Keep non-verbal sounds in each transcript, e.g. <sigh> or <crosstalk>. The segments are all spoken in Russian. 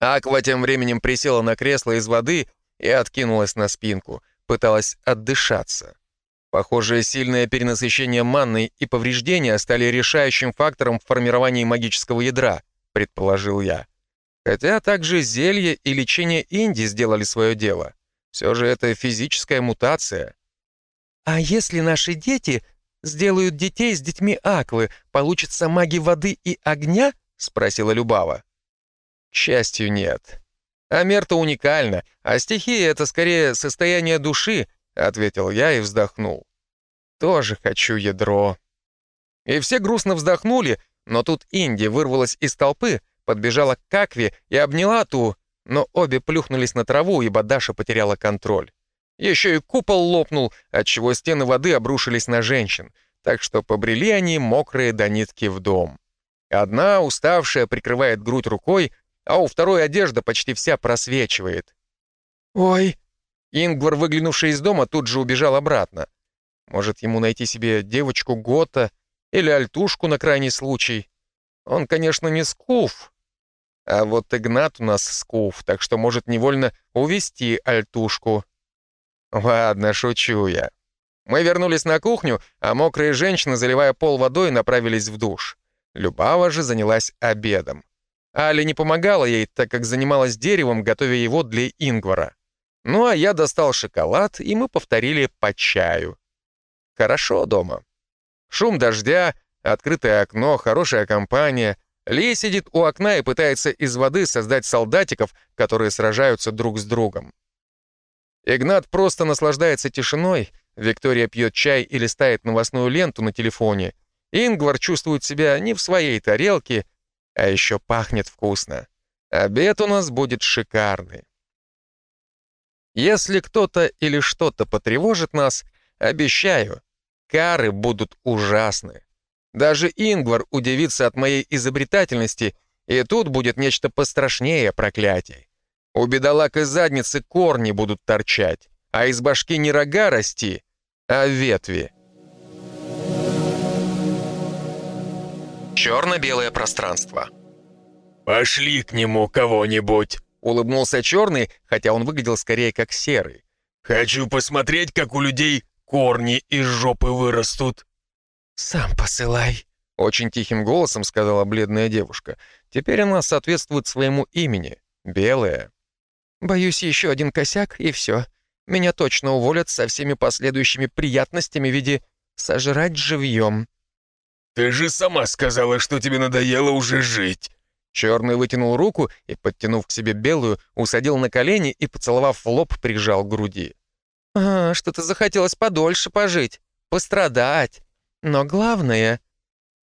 Аква тем временем присела на кресло из воды и откинулась на спинку, пыталась отдышаться. Похоже, сильное перенасыщение манной и повреждения стали решающим фактором в формировании магического ядра, предположил я. Хотя также зелье и лечение Инди сделали свое дело. Все же это физическая мутация. «А если наши дети сделают детей с детьми Аквы, получится маги воды и огня?» — спросила Любава. К счастью, нет. Амерта уникальна, а стихия — это скорее состояние души, — ответил я и вздохнул. Тоже хочу ядро. И все грустно вздохнули, но тут Инди вырвалась из толпы, подбежала к Акве и обняла ту, но обе плюхнулись на траву, ибо Даша потеряла контроль. Еще и купол лопнул, отчего стены воды обрушились на женщин, так что побрели они мокрые до нитки в дом. Одна, уставшая, прикрывает грудь рукой, а у второй одежда почти вся просвечивает. «Ой!» Ингвар, выглянувший из дома, тут же убежал обратно. Может, ему найти себе девочку Гота или альтушку на крайний случай. Он, конечно, не скуф. А вот Игнат у нас скуф, так что может невольно увести альтушку. Ладно, шучу я. Мы вернулись на кухню, а мокрые женщины, заливая пол водой, направились в душ. Любава же занялась обедом. Али не помогала ей, так как занималась деревом, готовя его для Ингвара. Ну а я достал шоколад, и мы повторили по чаю. Хорошо дома. Шум дождя, открытое окно, хорошая компания. Ли сидит у окна и пытается из воды создать солдатиков, которые сражаются друг с другом. Игнат просто наслаждается тишиной, Виктория пьет чай и листает новостную ленту на телефоне. Ингвар чувствует себя не в своей тарелке, а еще пахнет вкусно. Обед у нас будет шикарный. Если кто-то или что-то потревожит нас, обещаю, кары будут ужасны. Даже Ингвар удивится от моей изобретательности, и тут будет нечто пострашнее проклятий. У бедолаг из задницы корни будут торчать, а из башки не рога расти, а ветви. Черно-белое пространство. «Пошли к нему кого-нибудь», — улыбнулся черный, хотя он выглядел скорее как серый. «Хочу посмотреть, как у людей корни из жопы вырастут». «Сам посылай», — очень тихим голосом сказала бледная девушка. Теперь она соответствует своему имени — Белая. «Боюсь, еще один косяк, и все. Меня точно уволят со всеми последующими приятностями в виде сожрать живьем». «Ты же сама сказала, что тебе надоело уже жить!» Черный вытянул руку и, подтянув к себе белую, усадил на колени и, поцеловав в лоб, прижал к груди. «А, что-то захотелось подольше пожить, пострадать. Но главное...»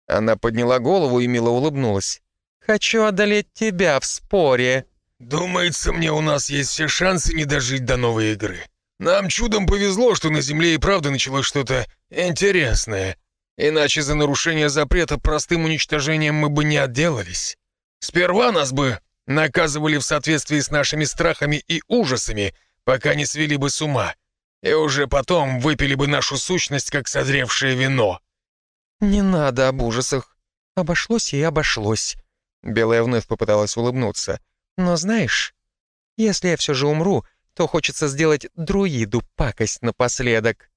Она подняла голову и мило улыбнулась. «Хочу одолеть тебя в споре». «Думается, мне у нас есть все шансы не дожить до новой игры. Нам чудом повезло, что на Земле и правда началось что-то интересное. Иначе за нарушение запрета простым уничтожением мы бы не отделались. Сперва нас бы наказывали в соответствии с нашими страхами и ужасами, пока не свели бы с ума, и уже потом выпили бы нашу сущность, как созревшее вино». «Не надо об ужасах. Обошлось и обошлось». Белая вновь попыталась улыбнуться. «Но знаешь, если я все же умру, то хочется сделать друиду пакость напоследок».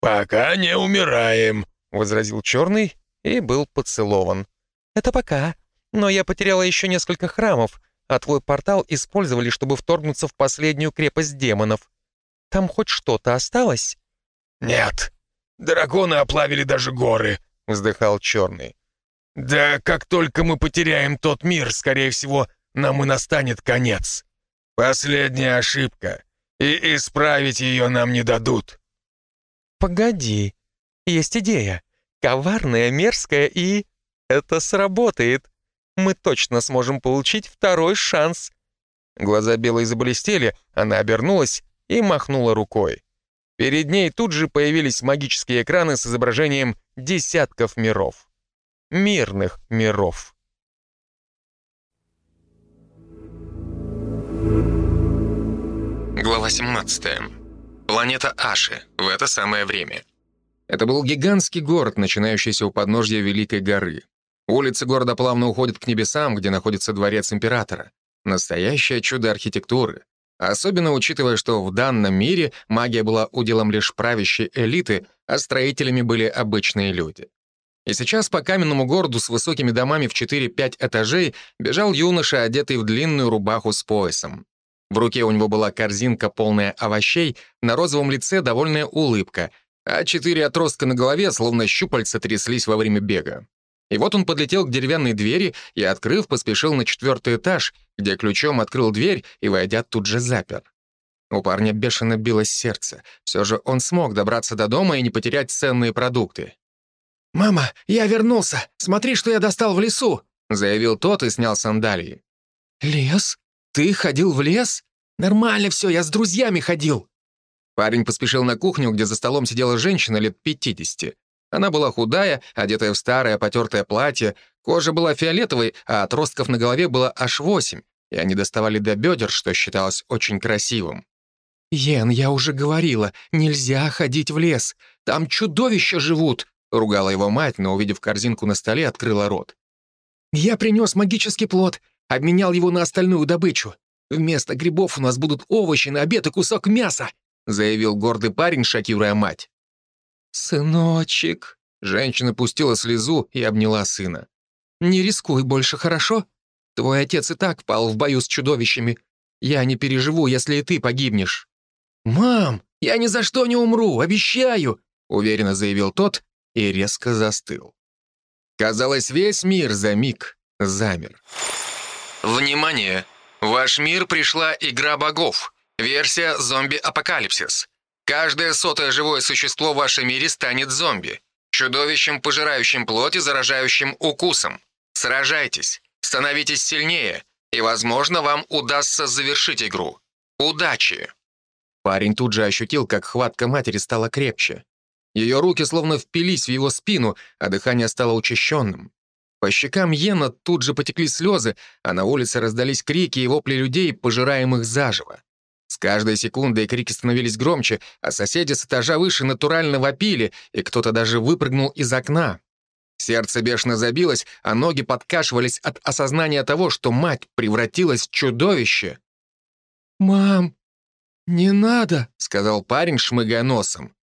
«Пока не умираем», возразил черный и был поцелован. «Это пока. Но я потеряла еще несколько храмов, а твой портал использовали, чтобы вторгнуться в последнюю крепость демонов. Там хоть что-то осталось?» «Нет. Драконы оплавили даже горы», — вздыхал черный. «Да как только мы потеряем тот мир, скорее всего, нам и настанет конец. Последняя ошибка, и исправить ее нам не дадут». «Погоди», есть идея. Коварная, мерзкая и... Это сработает. Мы точно сможем получить второй шанс. Глаза Белой заблестели, она обернулась и махнула рукой. Перед ней тут же появились магические экраны с изображением десятков миров. Мирных миров. Глава 17. Планета Аши в это самое время. Это был гигантский город, начинающийся у подножья Великой горы. Улицы города плавно уходят к небесам, где находится дворец императора. Настоящее чудо архитектуры. Особенно учитывая, что в данном мире магия была уделом лишь правящей элиты, а строителями были обычные люди. И сейчас по каменному городу с высокими домами в 4-5 этажей бежал юноша, одетый в длинную рубаху с поясом. В руке у него была корзинка, полная овощей, на розовом лице довольная улыбка, а четыре отростка на голове, словно щупальца, тряслись во время бега. И вот он подлетел к деревянной двери и, открыв, поспешил на четвертый этаж, где ключом открыл дверь и, войдя, тут же запер. У парня бешено билось сердце. Все же он смог добраться до дома и не потерять ценные продукты. «Мама, я вернулся! Смотри, что я достал в лесу!» заявил тот и снял сандалии. «Лес? Ты ходил в лес? Нормально все, я с друзьями ходил!» Парень поспешил на кухню, где за столом сидела женщина лет 50. Она была худая, одетая в старое потертое платье, кожа была фиолетовой, а отростков на голове было аж восемь, и они доставали до бедер, что считалось очень красивым. «Йен, я уже говорила, нельзя ходить в лес. Там чудовища живут!» Ругала его мать, но, увидев корзинку на столе, открыла рот. «Я принес магический плод, обменял его на остальную добычу. Вместо грибов у нас будут овощи на обед и кусок мяса», заявил гордый парень, шокируя мать. «Сыночек», — женщина пустила слезу и обняла сына. «Не рискуй больше, хорошо? Твой отец и так пал в бою с чудовищами. Я не переживу, если и ты погибнешь». «Мам, я ни за что не умру, обещаю», — уверенно заявил тот и резко застыл. Казалось, весь мир за миг замер. Внимание! В ваш мир пришла игра богов. Версия «Зомби-апокалипсис». Каждое сотое живое существо в вашем мире станет зомби. Чудовищем, пожирающим плоть и заражающим укусом. Сражайтесь, становитесь сильнее, и, возможно, вам удастся завершить игру. Удачи! Парень тут же ощутил, как хватка матери стала крепче. Ее руки словно впились в его спину, а дыхание стало учащенным. По щекам Йена тут же потекли слезы, а на улице раздались крики и вопли людей, пожираемых заживо. С каждой секундой крики становились громче, а соседи с этажа выше натурально вопили, и кто-то даже выпрыгнул из окна. Сердце бешено забилось, а ноги подкашивались от осознания того, что мать превратилась в чудовище. «Мам, не надо», — сказал парень, шмыгая носом.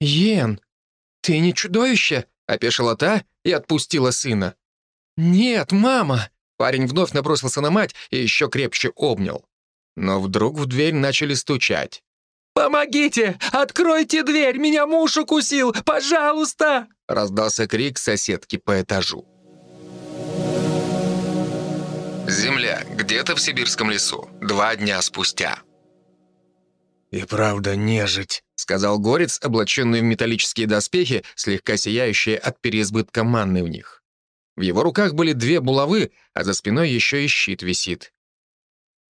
«Йен, ты не чудовище?» — опешила та и отпустила сына. «Нет, мама!» Парень вновь набросился на мать и еще крепче обнял. Но вдруг в дверь начали стучать. «Помогите! Откройте дверь! Меня муж укусил! Пожалуйста!» Раздался крик соседки по этажу. Земля. Где-то в сибирском лесу. Два дня спустя. «И правда нежить», — сказал Горец, облаченный в металлические доспехи, слегка сияющие от переизбытка манны в них. В его руках были две булавы, а за спиной еще и щит висит.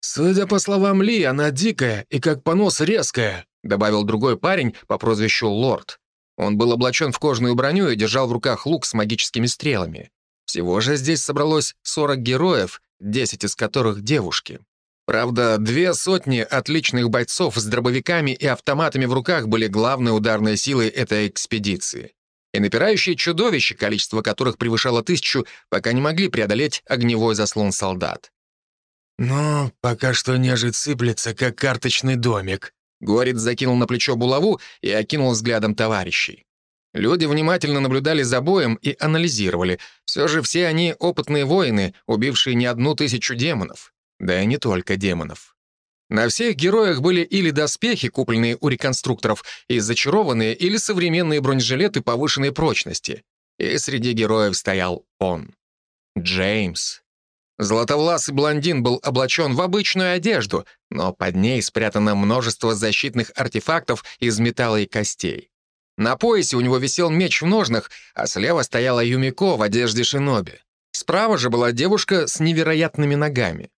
«Судя по словам Ли, она дикая и как понос резкая», добавил другой парень по прозвищу Лорд. Он был облачен в кожаную броню и держал в руках лук с магическими стрелами. Всего же здесь собралось 40 героев, 10 из которых девушки. Правда, две сотни отличных бойцов с дробовиками и автоматами в руках были главной ударной силой этой экспедиции. И напирающие чудовища, количество которых превышало тысячу, пока не могли преодолеть огневой заслон солдат. «Но пока что нежить сыплется, как карточный домик», Горец закинул на плечо булаву и окинул взглядом товарищей. Люди внимательно наблюдали за боем и анализировали. Все же все они опытные воины, убившие не одну тысячу демонов. Да и не только демонов. На всех героях были или доспехи, купленные у реконструкторов, и зачарованные, или современные бронежилеты повышенной прочности. И среди героев стоял он. Джеймс. Златовласый блондин был облачен в обычную одежду, но под ней спрятано множество защитных артефактов из металла и костей. На поясе у него висел меч в ножнах, а слева стояла Юмико в одежде шиноби. Справа же была девушка с невероятными ногами.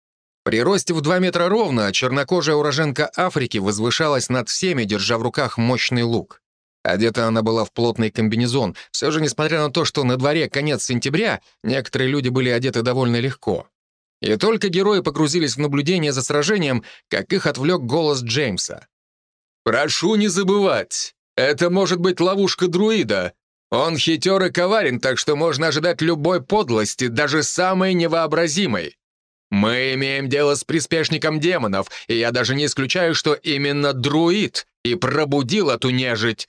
При росте в 2 метра ровно чернокожая уроженка Африки возвышалась над всеми, держа в руках мощный лук. Одета она была в плотный комбинезон. Все же, несмотря на то, что на дворе конец сентября, некоторые люди были одеты довольно легко. И только герои погрузились в наблюдение за сражением, как их отвлек голос Джеймса. «Прошу не забывать, это может быть ловушка друида. Он хитер и коварен, так что можно ожидать любой подлости, даже самой невообразимой. Мы имеем дело с приспешником демонов, и я даже не исключаю, что именно друид и пробудил эту нежить».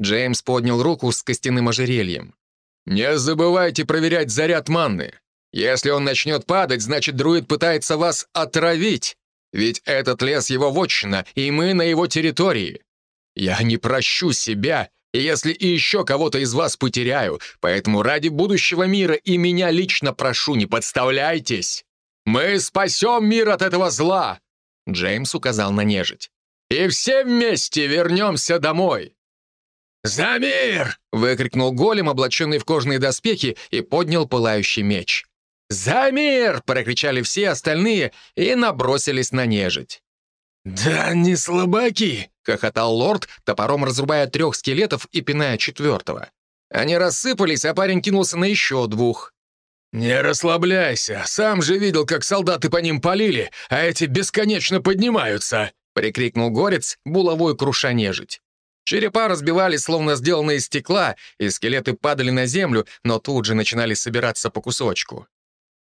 Джеймс поднял руку с костяным ожерельем. «Не забывайте проверять заряд манны. Если он начнет падать, значит, друид пытается вас отравить. Ведь этот лес его вотчина, и мы на его территории. Я не прощу себя, если и еще кого-то из вас потеряю, поэтому ради будущего мира и меня лично прошу, не подставляйтесь. Мы спасем мир от этого зла!» Джеймс указал на нежить. «И все вместе вернемся домой!» «За мир!» — выкрикнул голем, облаченный в кожаные доспехи, и поднял пылающий меч. «За мир!» — прокричали все остальные и набросились на нежить. «Да не слабаки!» — хохотал лорд, топором разрубая трех скелетов и пиная четвертого. Они рассыпались, а парень кинулся на еще двух. «Не расслабляйся, сам же видел, как солдаты по ним полили, а эти бесконечно поднимаются!» — прикрикнул горец, булавой круша нежить. Черепа разбивались, словно сделанные из стекла, и скелеты падали на землю, но тут же начинали собираться по кусочку.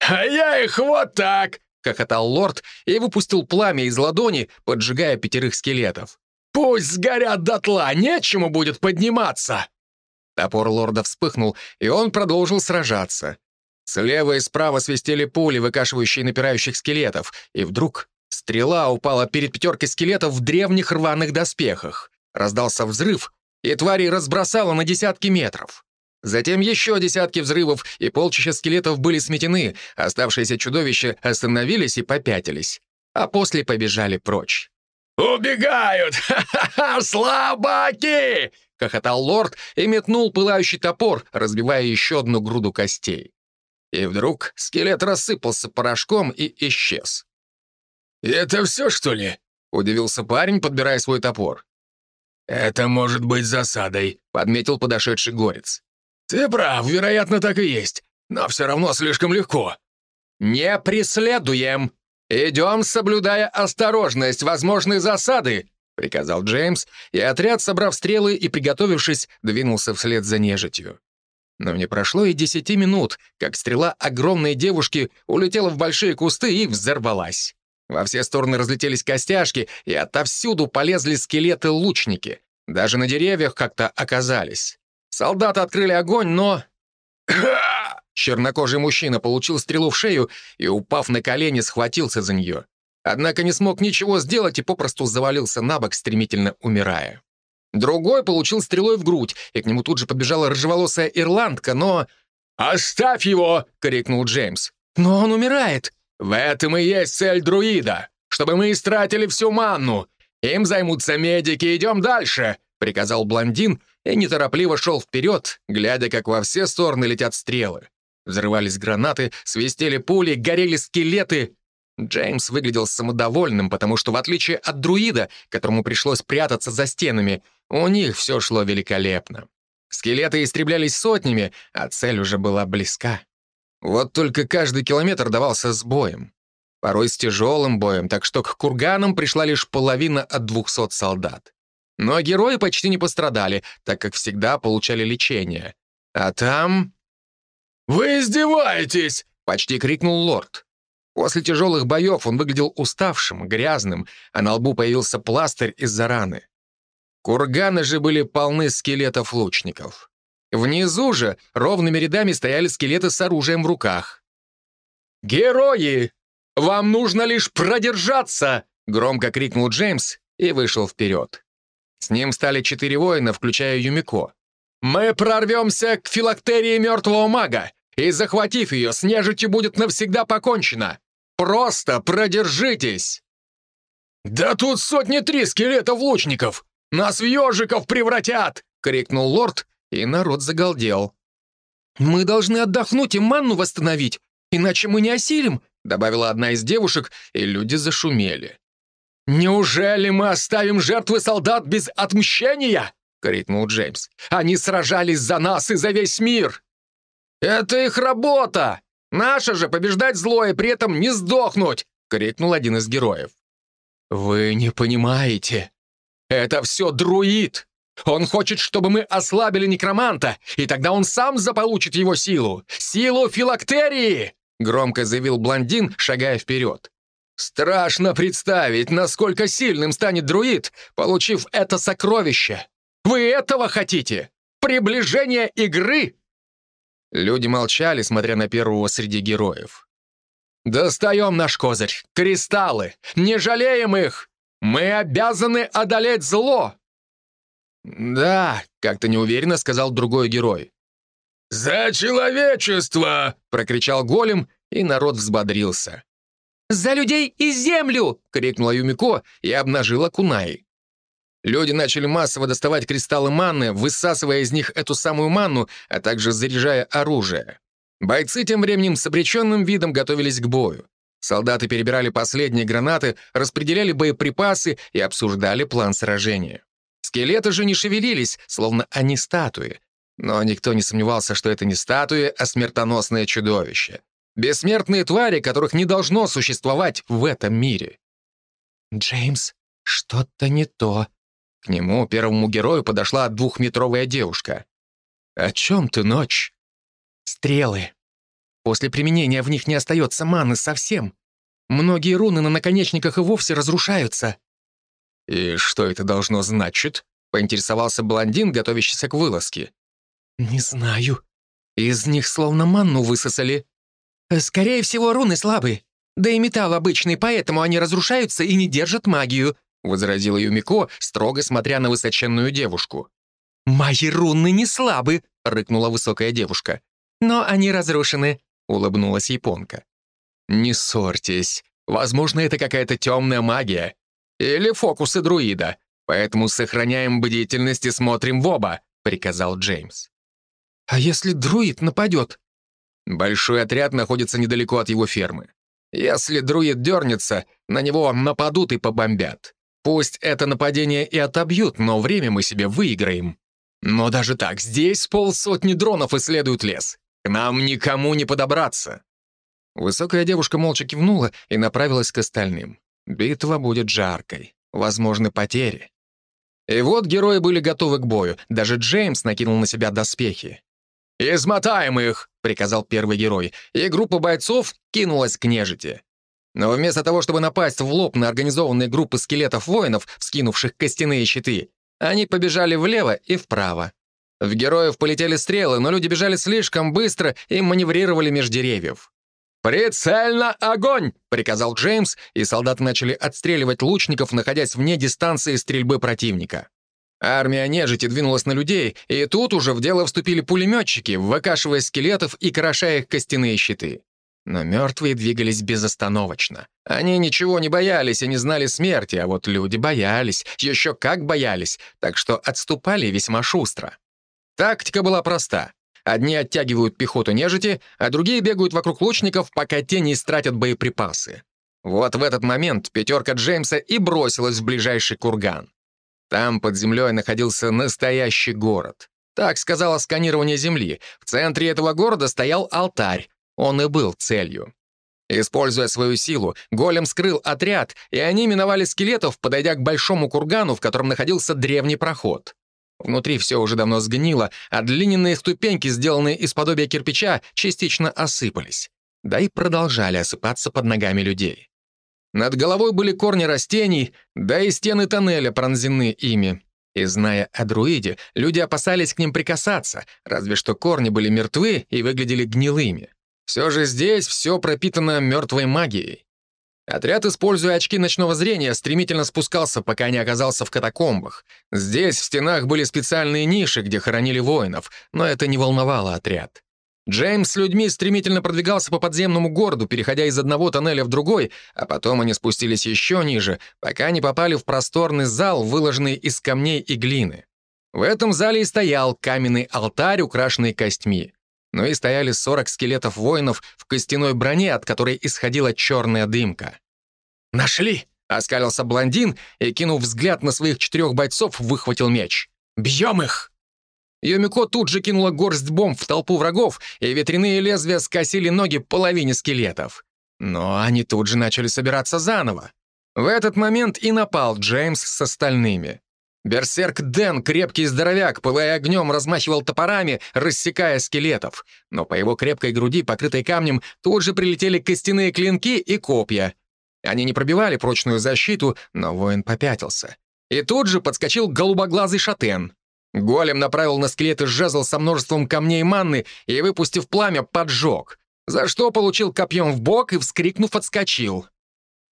«А я их вот так!» — хохотал лорд и выпустил пламя из ладони, поджигая пятерых скелетов. «Пусть сгорят дотла, нечему будет подниматься!» Топор лорда вспыхнул, и он продолжил сражаться. Слева и справа свистели пули, выкашивающие напирающих скелетов, и вдруг стрела упала перед пятеркой скелетов в древних рваных доспехах. Раздался взрыв, и твари разбросало на десятки метров. Затем еще десятки взрывов, и полчища скелетов были сметены, оставшиеся чудовища остановились и попятились, а после побежали прочь. «Убегают! <laughs> Ха-ха-ха! Слабаки!» — хохотал лорд и метнул пылающий топор, разбивая еще одну груду костей. И вдруг скелет рассыпался порошком и исчез. «Это все, что ли?» — удивился парень, подбирая свой топор. «Это может быть засадой», — подметил подошедший горец. «Ты прав, вероятно, так и есть, но все равно слишком легко». «Не преследуем! Идем, соблюдая осторожность возможной засады», — приказал Джеймс, и отряд, собрав стрелы и приготовившись, двинулся вслед за нежитью. Но не прошло и десяти минут, как стрела огромной девушки улетела в большие кусты и взорвалась. Во все стороны разлетелись костяшки, и отовсюду полезли скелеты-лучники. Даже на деревьях как-то оказались. Солдаты открыли огонь, но... <coughs> Чернокожий мужчина получил стрелу в шею и, упав на колени, схватился за нее. Однако не смог ничего сделать и попросту завалился на бок, стремительно умирая. Другой получил стрелой в грудь, и к нему тут же подбежала рыжеволосая ирландка, но... «Оставь его!» — крикнул Джеймс. «Но он умирает!» «В этом и есть цель друида, чтобы мы истратили всю манну. Им займутся медики, идем дальше!» — приказал блондин и неторопливо шел вперед, глядя, как во все стороны летят стрелы. Взрывались гранаты, свистели пули, горели скелеты. Джеймс выглядел самодовольным, потому что, в отличие от друида, которому пришлось прятаться за стенами, у них все шло великолепно. Скелеты истреблялись сотнями, а цель уже была близка. Вот только каждый километр давался с боем. Порой с тяжелым боем, так что к курганам пришла лишь половина от двухсот солдат. Но герои почти не пострадали, так как всегда получали лечение. А там... «Вы издеваетесь!» — почти крикнул лорд. После тяжелых боев он выглядел уставшим, грязным, а на лбу появился пластырь из-за раны. Курганы же были полны скелетов лучников. Внизу же ровными рядами стояли скелеты с оружием в руках. «Герои! Вам нужно лишь продержаться!» — громко крикнул Джеймс и вышел вперед. С ним стали четыре воина, включая Юмико. «Мы прорвемся к филактерии мертвого мага, и, захватив ее, с нежитью будет навсегда покончено. Просто продержитесь!» «Да тут сотни три скелетов лучников! Нас в ежиков превратят!» — крикнул лорд, и народ загалдел. «Мы должны отдохнуть и манну восстановить, иначе мы не осилим», добавила одна из девушек, и люди зашумели. «Неужели мы оставим жертвы солдат без отмщения?» — крикнул Джеймс. «Они сражались за нас и за весь мир!» «Это их работа! Наша же побеждать зло и при этом не сдохнуть!» — крикнул один из героев. «Вы не понимаете. Это все друид. Он хочет, чтобы мы ослабили некроманта, и тогда он сам заполучит его силу. Силу филактерии!» — громко заявил блондин, шагая вперед. «Страшно представить, насколько сильным станет друид, получив это сокровище. Вы этого хотите? Приближение игры?» Люди молчали, смотря на первого среди героев. «Достаем наш козырь! Кристаллы! Не жалеем их! Мы обязаны одолеть зло!» «Да», — как-то неуверенно сказал другой герой. «За человечество!» — прокричал голем, и народ взбодрился. «За людей и землю!» — крикнула Юмико и обнажила кунаи. Люди начали массово доставать кристаллы манны, высасывая из них эту самую манну, а также заряжая оружие. Бойцы тем временем с обреченным видом готовились к бою. Солдаты перебирали последние гранаты, распределяли боеприпасы и обсуждали план сражения. Скелеты же не шевелились, словно они статуи. Но никто не сомневался, что это не статуи, а смертоносное чудовище. Бессмертные твари, которых не должно существовать в этом мире. «Джеймс, что-то не то», к нему, первому герою, подошла двухметровая девушка. «О чем ты, ночь?» «Стрелы. После применения в них не остается маны совсем. Многие руны на наконечниках и вовсе разрушаются». «И что это должно значить?» — поинтересовался блондин, готовящийся к вылазке. «Не знаю. Из них словно манну высосали. Скорее всего, руны слабые. Да и металл обычный, поэтому они разрушаются и не держат магию», возразила Юмико, строго смотря на высоченную девушку. «Мои руны не слабы», — рыкнула высокая девушка. «Но они разрушены», — улыбнулась японка. «Не ссорьтесь. Возможно, это какая-то темная магия. Или фокусы друида. Поэтому сохраняем бдительность и смотрим в оба», — приказал Джеймс. «А если друид нападет?» Большой отряд находится недалеко от его фермы. Если друид дернется, на него нападут и побомбят. Пусть это нападение и отобьют, но время мы себе выиграем. Но даже так, здесь полсотни дронов исследуют лес. К нам никому не подобраться». Высокая девушка молча кивнула и направилась к остальным. Битва будет жаркой. Возможны потери. И вот герои были готовы к бою. Даже Джеймс накинул на себя доспехи. «Измотаем их!» — приказал первый герой, и группа бойцов кинулась к нежити. Но вместо того, чтобы напасть в лоб на организованные группы скелетов-воинов, вскинувших костяные щиты, они побежали влево и вправо. В героев полетели стрелы, но люди бежали слишком быстро и маневрировали меж деревьев. «Прицельно огонь!» — приказал Джеймс, и солдаты начали отстреливать лучников, находясь вне дистанции стрельбы противника. Армия нежити двинулась на людей, и тут уже в дело вступили пулеметчики, выкашивая скелетов и крошая их костяные щиты. Но мертвые двигались безостановочно. Они ничего не боялись и не знали смерти, а вот люди боялись, еще как боялись, так что отступали весьма шустро. Тактика была проста. Одни оттягивают пехоту нежити, а другие бегают вокруг лучников, пока те не истратят боеприпасы. Вот в этот момент пятерка Джеймса и бросилась в ближайший курган. Там под землей находился настоящий город. Так сказала сканирование Земли. В центре этого города стоял алтарь, он и был целью. Используя свою силу, голем скрыл отряд, и они миновали скелетов, подойдя к большому кургану, в котором находился древний проход. Внутри все уже давно сгнило, а длинные ступеньки, сделанные из подобия кирпича, частично осыпались. Да и продолжали осыпаться под ногами людей. Над головой были корни растений, да и стены тоннеля пронзены ими. И зная о друиде, люди опасались к ним прикасаться, разве что корни были мертвы и выглядели гнилыми. Все же здесь все пропитано мертвой магией. Отряд, используя очки ночного зрения, стремительно спускался, пока не оказался в катакомбах. Здесь в стенах были специальные ниши, где хоронили воинов, но это не волновало отряд. Джеймс с людьми стремительно продвигался по подземному городу, переходя из одного тоннеля в другой, а потом они спустились еще ниже, пока не попали в просторный зал, выложенный из камней и глины. В этом зале и стоял каменный алтарь, украшенный костьми но и стояли 40 скелетов воинов в костяной броне, от которой исходила черная дымка. «Нашли!» — оскалился блондин и, кинув взгляд на своих четырех бойцов, выхватил меч. «Бьем их!» Йомико тут же кинула горсть бомб в толпу врагов, и ветряные лезвия скосили ноги половине скелетов. Но они тут же начали собираться заново. В этот момент и напал Джеймс с остальными. Берсерк Дэн, крепкий здоровяк, пылая огнем, размахивал топорами, рассекая скелетов. Но по его крепкой груди, покрытой камнем, тут же прилетели костяные клинки и копья. Они не пробивали прочную защиту, но воин попятился. И тут же подскочил голубоглазый шатен. Голем направил на скелеты жезл со множеством камней манны и, выпустив пламя, поджег, за что получил копьем в бок и, вскрикнув, отскочил.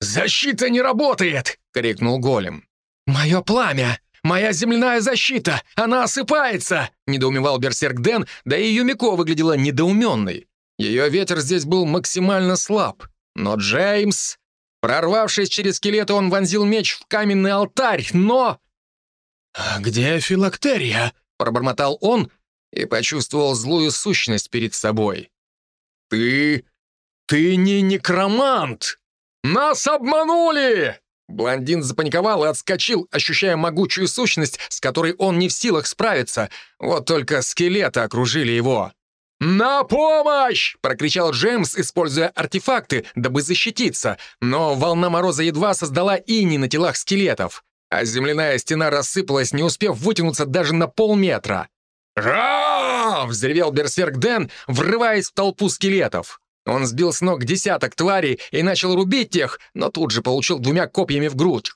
«Защита не работает!» — крикнул голем. «Мое пламя! Моя земляная защита! Она осыпается!» — недоумевал берсерк Дэн, да и Юмико выглядела недоуменной. Ее ветер здесь был максимально слаб. Но Джеймс... Прорвавшись через скелеты, он вонзил меч в каменный алтарь, но... «А где филактерия?» — пробормотал он и почувствовал злую сущность перед собой. «Ты... ты не некромант! Нас обманули!» Блондин запаниковал и отскочил, ощущая могучую сущность, с которой он не в силах справиться. Вот только скелеты окружили его. «На помощь!» — прокричал Джеймс, используя артефакты, дабы защититься, но волна мороза едва создала ини на телах скелетов, а земляная стена рассыпалась, не успев вытянуться даже на полметра. «Ра!» — взревел берсерк Дэн, врываясь в толпу скелетов. Он сбил с ног десяток тварей и начал рубить тех, но тут же получил двумя копьями в грудь.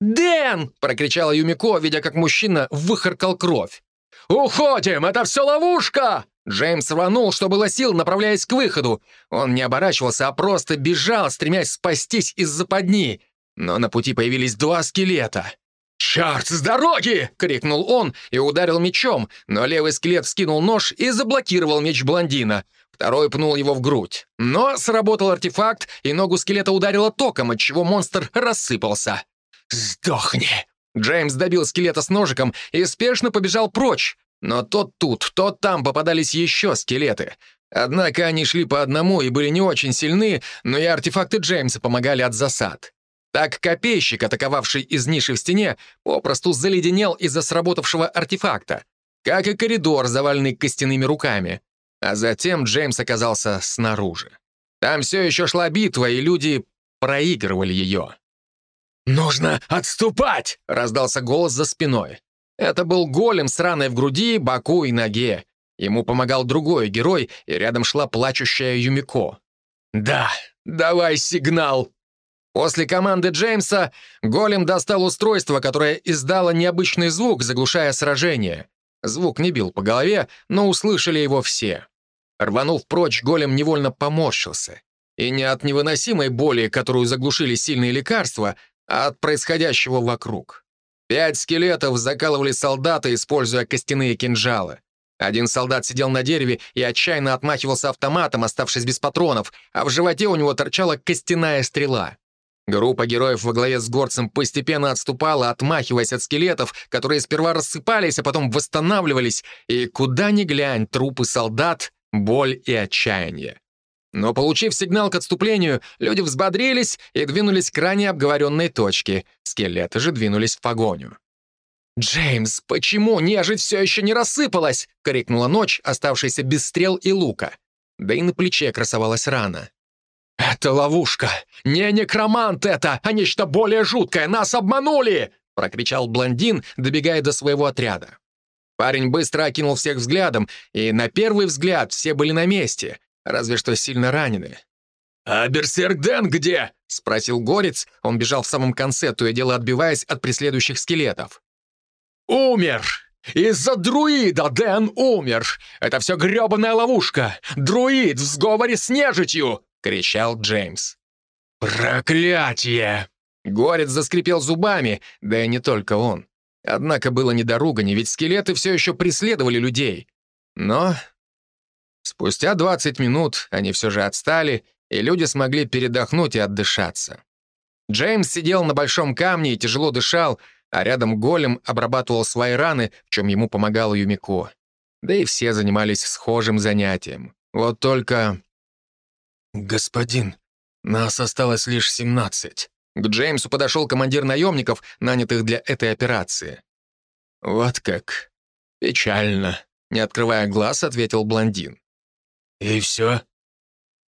«Дэн!» — прокричала Юмико, видя, как мужчина выхаркал кровь. «Уходим! Это все ловушка!» Джеймс рванул, что было сил, направляясь к выходу. Он не оборачивался, а просто бежал, стремясь спастись из западни. Но на пути появились два скелета. «Черт, с дороги!» — крикнул он и ударил мечом, но левый скелет вскинул нож и заблокировал меч блондина. Второй пнул его в грудь. Но сработал артефакт, и ногу скелета ударило током, отчего монстр рассыпался. «Сдохни!» Джеймс добил скелета с ножиком и спешно побежал прочь. Но то тут, то там попадались еще скелеты. Однако они шли по одному и были не очень сильны, но и артефакты Джеймса помогали от засад. Так копейщик, атаковавший из ниши в стене, попросту заледенел из-за сработавшего артефакта, как и коридор, заваленный костяными руками. А затем Джеймс оказался снаружи. Там все еще шла битва, и люди проигрывали ее. «Нужно отступать!» — раздался голос за спиной. Это был голем с раной в груди, боку и ноге. Ему помогал другой герой, и рядом шла плачущая Юмико. «Да, давай сигнал!» После команды Джеймса голем достал устройство, которое издало необычный звук, заглушая сражение. Звук не бил по голове, но услышали его все. Рванув прочь, голем невольно поморщился. И не от невыносимой боли, которую заглушили сильные лекарства, а от происходящего вокруг. Пять скелетов закалывали солдата, используя костяные кинжалы. Один солдат сидел на дереве и отчаянно отмахивался автоматом, оставшись без патронов, а в животе у него торчала костяная стрела. Группа героев во главе с горцем постепенно отступала, отмахиваясь от скелетов, которые сперва рассыпались, а потом восстанавливались, и куда ни глянь, трупы солдат, боль и отчаяние. Но, получив сигнал к отступлению, люди взбодрились и двинулись к ранее обговоренной точке. Скелеты же двинулись в погоню. «Джеймс, почему нежить все еще не рассыпалась?» — крикнула ночь, оставшаяся без стрел и лука. Да и на плече красовалась рана. «Это ловушка! Не некромант это, а нечто более жуткое! Нас обманули!» — прокричал блондин, добегая до своего отряда. Парень быстро окинул всех взглядом, и на первый взгляд все были на месте разве что сильно ранены. «А Берсерк Дэн где?» — спросил Горец. Он бежал в самом конце, то и дело отбиваясь от преследующих скелетов. «Умер! Из-за друида Дэн умер! Это все гребаная ловушка! Друид в сговоре с нежитью!» — кричал Джеймс. «Проклятие!» Горец заскрипел зубами, да и не только он. Однако было не до ругани, ведь скелеты все еще преследовали людей. Но Спустя 20 минут они все же отстали, и люди смогли передохнуть и отдышаться. Джеймс сидел на большом камне и тяжело дышал, а рядом голем обрабатывал свои раны, в чем ему помогала Юмико. Да и все занимались схожим занятием. Вот только... «Господин, нас осталось лишь 17. К Джеймсу подошел командир наемников, нанятых для этой операции. «Вот как. Печально», — не открывая глаз, ответил блондин. «И все?»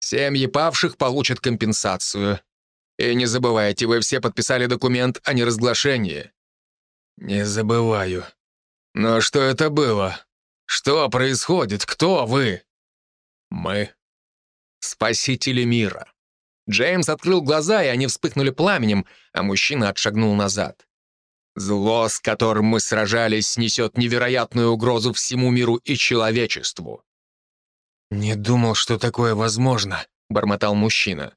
«Семьи павших получат компенсацию. И не забывайте, вы все подписали документ о неразглашении». Не забываю. Но что это было? Что происходит? Кто вы? Мы — спасители мира. Джеймс открыл глаза, и они вспыхнули пламенем, а мужчина отшагнул назад. Зло, с которым мы сражались, несет невероятную угрозу всему миру и человечеству. «Не думал, что такое возможно», — бормотал мужчина.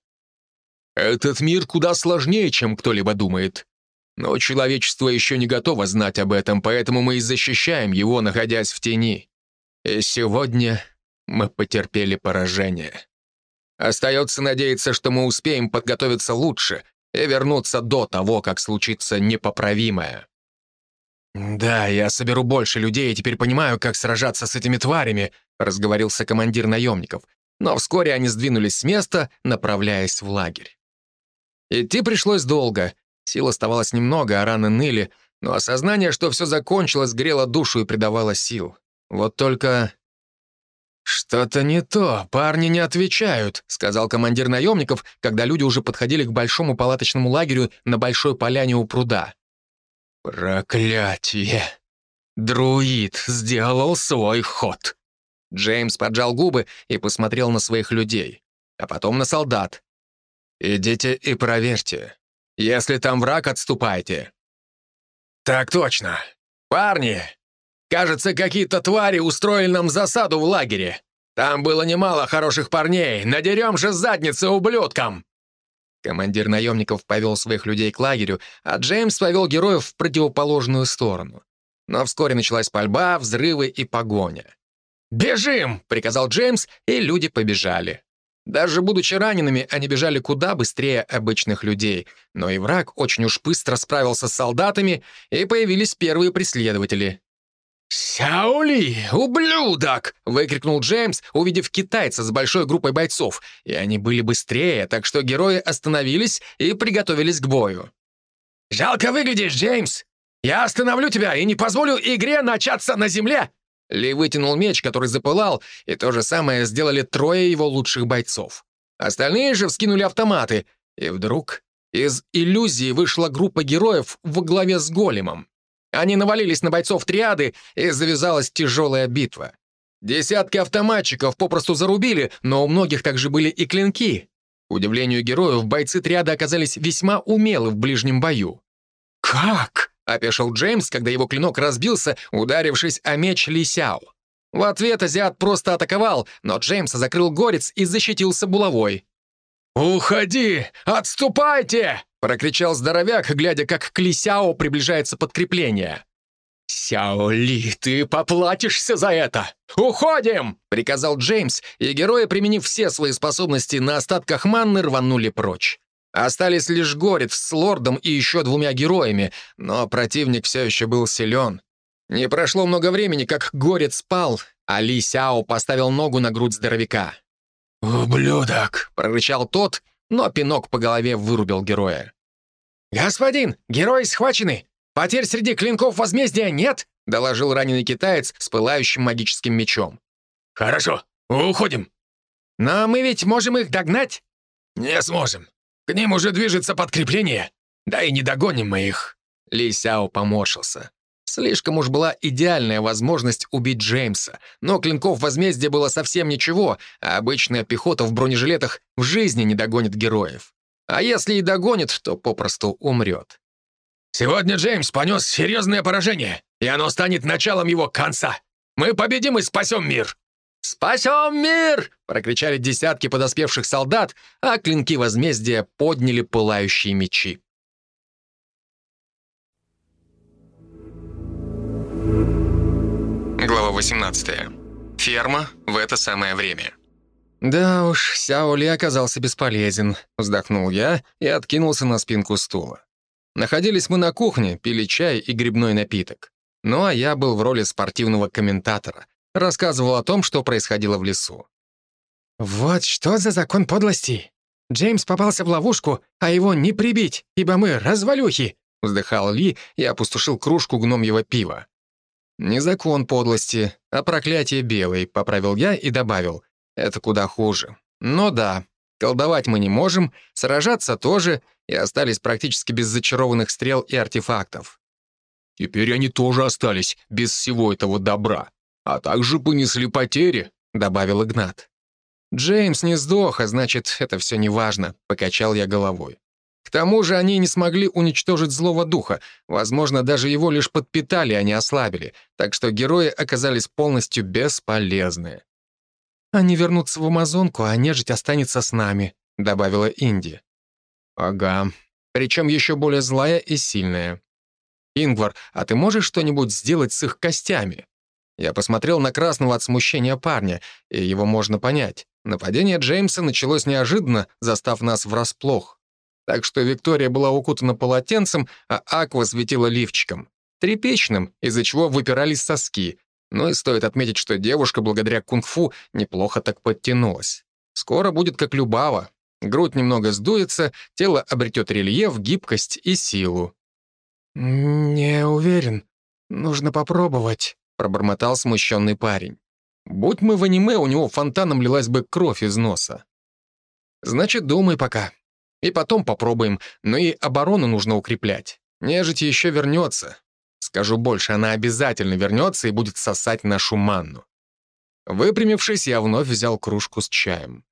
«Этот мир куда сложнее, чем кто-либо думает. Но человечество еще не готово знать об этом, поэтому мы и защищаем его, находясь в тени. И сегодня мы потерпели поражение. Остается надеяться, что мы успеем подготовиться лучше и вернуться до того, как случится непоправимое. «Да, я соберу больше людей и теперь понимаю, как сражаться с этими тварями», разговорился командир наемников. Но вскоре они сдвинулись с места, направляясь в лагерь. Идти пришлось долго. Сил оставалось немного, а раны ныли, но осознание, что все закончилось, грело душу и придавало сил. Вот только «Что-то не то, парни не отвечают», — сказал командир наемников, когда люди уже подходили к большому палаточному лагерю на большой поляне у пруда. «Проклятие! Друид сделал свой ход!» Джеймс поджал губы и посмотрел на своих людей, а потом на солдат. «Идите и проверьте. Если там враг, отступайте». «Так точно. Парни, Кажется, какие-то твари устроили нам засаду в лагере. Там было немало хороших парней. Надерем же задницы ублюдкам!» Командир наемников повел своих людей к лагерю, а Джеймс повел героев в противоположную сторону. Но вскоре началась пальба, взрывы и погоня. «Бежим!» — приказал Джеймс, и люди побежали. Даже будучи ранеными, они бежали куда быстрее обычных людей, но и враг очень уж быстро справился с солдатами, и появились первые преследователи. «Сяоли, ублюдок!» — выкрикнул Джеймс, увидев китайца с большой группой бойцов. И они были быстрее, так что герои остановились и приготовились к бою. «Жалко выглядишь, Джеймс! Я остановлю тебя и не позволю игре начаться на земле!» Ли вытянул меч, который запылал, и то же самое сделали трое его лучших бойцов. Остальные же вскинули автоматы, и вдруг из иллюзии вышла группа героев во главе с големом. Они навалились на бойцов триады, и завязалась тяжелая битва. Десятки автоматчиков попросту зарубили, но у многих также были и клинки. К удивлению героев, бойцы триады оказались весьма умелы в ближнем бою. «Как?» — опешил Джеймс, когда его клинок разбился, ударившись о меч Лисяо. В ответ азиат просто атаковал, но Джеймса закрыл горец и защитился булавой. «Уходи! Отступайте!» — прокричал здоровяк, глядя, как к Ли Сяо приближается подкрепление. «Сяо Ли, ты поплатишься за это! Уходим!» — приказал Джеймс, и герои, применив все свои способности на остатках манны, рванули прочь. Остались лишь Горец с лордом и еще двумя героями, но противник все еще был силен. Не прошло много времени, как Горец спал, а Ли Сяо поставил ногу на грудь здоровяка. «Ублюдок!» — прорычал тот, но пинок по голове вырубил героя. «Господин, герои схвачены! Потерь среди клинков возмездия нет!» — доложил раненый китаец с пылающим магическим мечом. «Хорошо, уходим!» «Но мы ведь можем их догнать?» «Не сможем. К ним уже движется подкрепление. Да и не догоним мы их». Ли Сяо поморщился. Слишком уж была идеальная возможность убить Джеймса, но клинков возмездия было совсем ничего, а обычная пехота в бронежилетах в жизни не догонит героев. А если и догонит, то попросту умрет. «Сегодня Джеймс понес серьезное поражение, и оно станет началом его конца. Мы победим и спасем мир!» «Спасем мир!» — прокричали десятки подоспевших солдат, а клинки возмездия подняли пылающие мечи. 18. Ферма в это самое время. «Да уж, Сяо Ли оказался бесполезен», — вздохнул я и откинулся на спинку стула. Находились мы на кухне, пили чай и грибной напиток. Ну а я был в роли спортивного комментатора, рассказывал о том, что происходило в лесу. «Вот что за закон подлости! Джеймс попался в ловушку, а его не прибить, ибо мы развалюхи!» — вздыхал Ли и опустошил кружку гномьего пива. «Не закон подлости, а проклятие белой», — поправил я и добавил. «Это куда хуже. Но да, колдовать мы не можем, сражаться тоже, и остались практически без зачарованных стрел и артефактов». Теперь они тоже остались без всего этого добра, а также понесли потери», — добавил Игнат. «Джеймс не сдох, а значит, это все неважно», — покачал я головой. К тому же они не смогли уничтожить злого духа, возможно, даже его лишь подпитали, а не ослабили, так что герои оказались полностью бесполезны. «Они вернутся в Амазонку, а нежить останется с нами», — добавила Инди. «Ага, причем еще более злая и сильная. Ингвар, а ты можешь что-нибудь сделать с их костями?» Я посмотрел на красного от смущения парня, и его можно понять. Нападение Джеймса началось неожиданно, застав нас врасплох. Так что Виктория была укутана полотенцем, а Аква светила лифчиком. Трепечным, из-за чего выпирались соски. Ну и стоит отметить, что девушка, благодаря кунг-фу, неплохо так подтянулась. Скоро будет как Любава. Грудь немного сдуется, тело обретет рельеф, гибкость и силу. «Не уверен. Нужно попробовать», — пробормотал смущенный парень. Будь мы в аниме, у него фонтаном лилась бы кровь из носа. Значит, думай пока. И потом попробуем, но и оборону нужно укреплять. Нежить еще вернется. Скажу больше, она обязательно вернется и будет сосать нашу манну. Выпрямившись, я вновь взял кружку с чаем.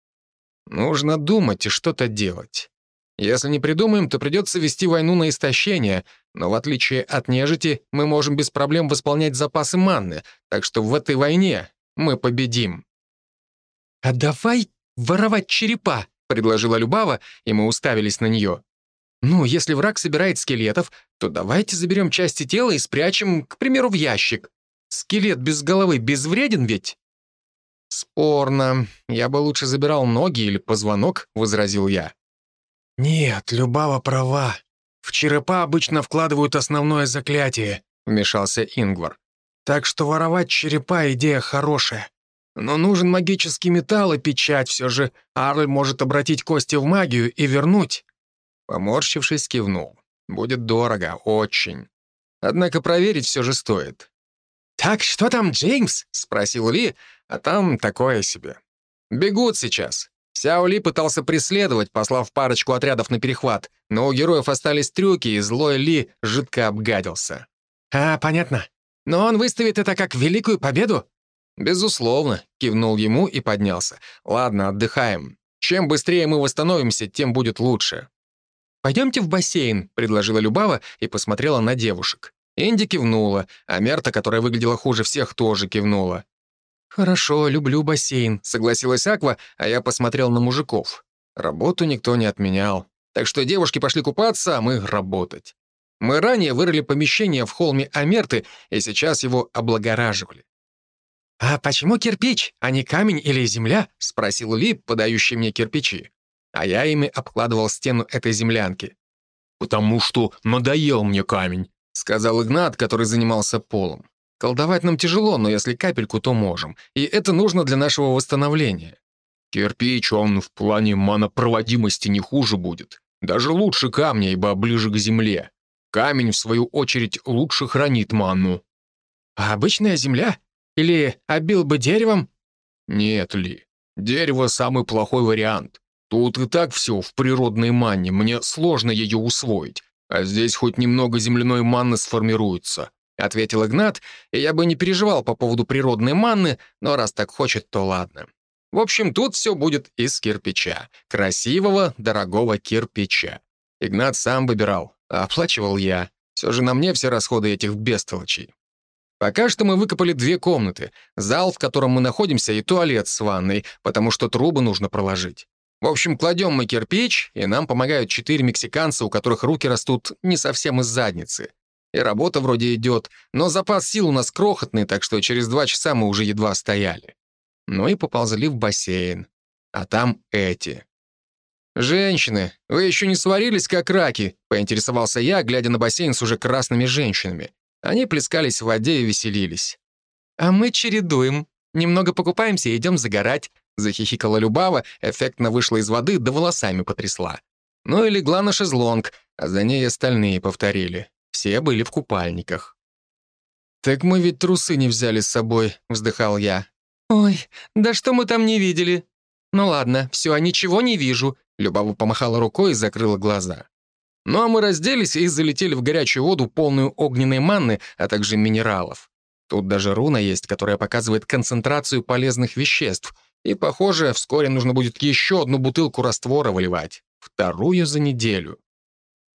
Нужно думать и что-то делать. Если не придумаем, то придется вести войну на истощение, но в отличие от нежити, мы можем без проблем восполнять запасы манны, так что в этой войне мы победим». «А давай воровать черепа», — предложила Любава, и мы уставились на нее. «Ну, если враг собирает скелетов, то давайте заберем части тела и спрячем, к примеру, в ящик. Скелет без головы безвреден ведь?» «Спорно. Я бы лучше забирал ноги или позвонок», — возразил я. «Нет, Любава права. В черепа обычно вкладывают основное заклятие», — вмешался Ингвар. Так что воровать черепа — идея хорошая. Но нужен магический металл и печать все же. Арль может обратить кости в магию и вернуть». Поморщившись, кивнул. «Будет дорого, очень. Однако проверить все же стоит». «Так что там, Джеймс?» — спросил Ли, а там такое себе. «Бегут сейчас». Сяо Ли пытался преследовать, послав парочку отрядов на перехват, но у героев остались трюки, и злой Ли жидко обгадился. «А, понятно. Но он выставит это как великую победу?» «Безусловно», — кивнул ему и поднялся. «Ладно, отдыхаем. Чем быстрее мы восстановимся, тем будет лучше». «Пойдемте в бассейн», — предложила Любава и посмотрела на девушек. Инди кивнула, а Мерта, которая выглядела хуже всех, тоже кивнула. «Хорошо, люблю бассейн», — согласилась Аква, а я посмотрел на мужиков. Работу никто не отменял. Так что девушки пошли купаться, а мы работать. Мы ранее вырыли помещение в холме Амерты и сейчас его облагораживали. «А почему кирпич, а не камень или земля?» — спросил Лип, подающий мне кирпичи. А я ими обкладывал стену этой землянки. «Потому что надоел мне камень», — сказал Игнат, который занимался полом. «Колдовать нам тяжело, но если капельку, то можем. И это нужно для нашего восстановления. Кирпич, он в плане манопроводимости не хуже будет. Даже лучше камня, ибо ближе к земле. Камень, в свою очередь, лучше хранит манну. А обычная земля? Или обил бы деревом? Нет ли. Дерево — самый плохой вариант. Тут и так все в природной манне, мне сложно ее усвоить. А здесь хоть немного земляной манны сформируется. Ответил Игнат, и я бы не переживал по поводу природной манны, но раз так хочет, то ладно. В общем, тут все будет из кирпича. Красивого, дорогого кирпича. Игнат сам выбирал, оплачивал я. Все же на мне все расходы этих бестолочей. Пока что мы выкопали две комнаты, зал, в котором мы находимся, и туалет с ванной, потому что трубы нужно проложить. В общем, кладем мы кирпич, и нам помогают четыре мексиканца, у которых руки растут не совсем из задницы. И работа вроде идет, но запас сил у нас крохотный, так что через два часа мы уже едва стояли. Ну и поползли в бассейн. А там эти. «Женщины, вы еще не сварились, как раки?» — поинтересовался я, глядя на бассейн с уже красными женщинами. Они плескались в воде и веселились. «А мы чередуем. Немного покупаемся и идем загорать», — захихикала Любава, эффектно вышла из воды, да волосами потрясла. Ну и легла на шезлонг, а за ней остальные повторили. Все были в купальниках. «Так мы ведь трусы не взяли с собой», — вздыхал я. «Ой, да что мы там не видели?» «Ну ладно, все, ничего не вижу», Любава помахала рукой и закрыла глаза. Ну а мы разделись и залетели в горячую воду, полную огненной манны, а также минералов. Тут даже руна есть, которая показывает концентрацию полезных веществ. И, похоже, вскоре нужно будет еще одну бутылку раствора выливать. Вторую за неделю.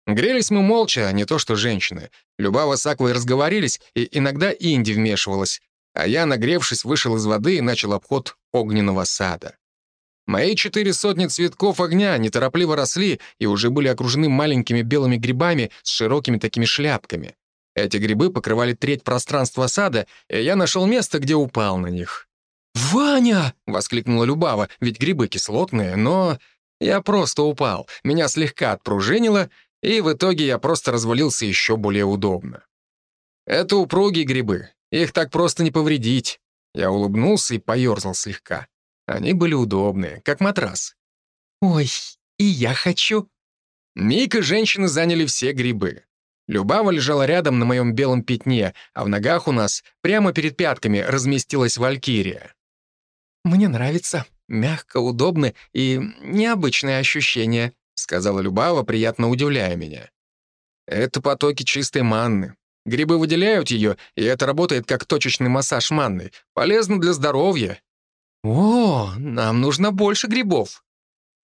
Грелись мы молча, а не то что женщины. Любава с Аквой разговорились, и иногда Инди вмешивалась. А я, нагревшись, вышел из воды и начал обход огненного сада. Мои четыре сотни цветков огня неторопливо росли и уже были окружены маленькими белыми грибами с широкими такими шляпками. Эти грибы покрывали треть пространства сада, и я нашел место, где упал на них. «Ваня!» — воскликнула Любава, ведь грибы кислотные, но... Я просто упал, меня слегка отпружинило, и в итоге я просто развалился еще более удобно. Это упругие грибы, их так просто не повредить. Я улыбнулся и поерзал слегка. Они были удобные, как матрас. «Ой, и я хочу». Мик и женщины заняли все грибы. Любава лежала рядом на моем белом пятне, а в ногах у нас, прямо перед пятками, разместилась валькирия. «Мне нравится. Мягко, удобно и необычное ощущение», сказала Любава, приятно удивляя меня. «Это потоки чистой манны. Грибы выделяют ее, и это работает как точечный массаж манны. Полезно для здоровья». «О, нам нужно больше грибов»,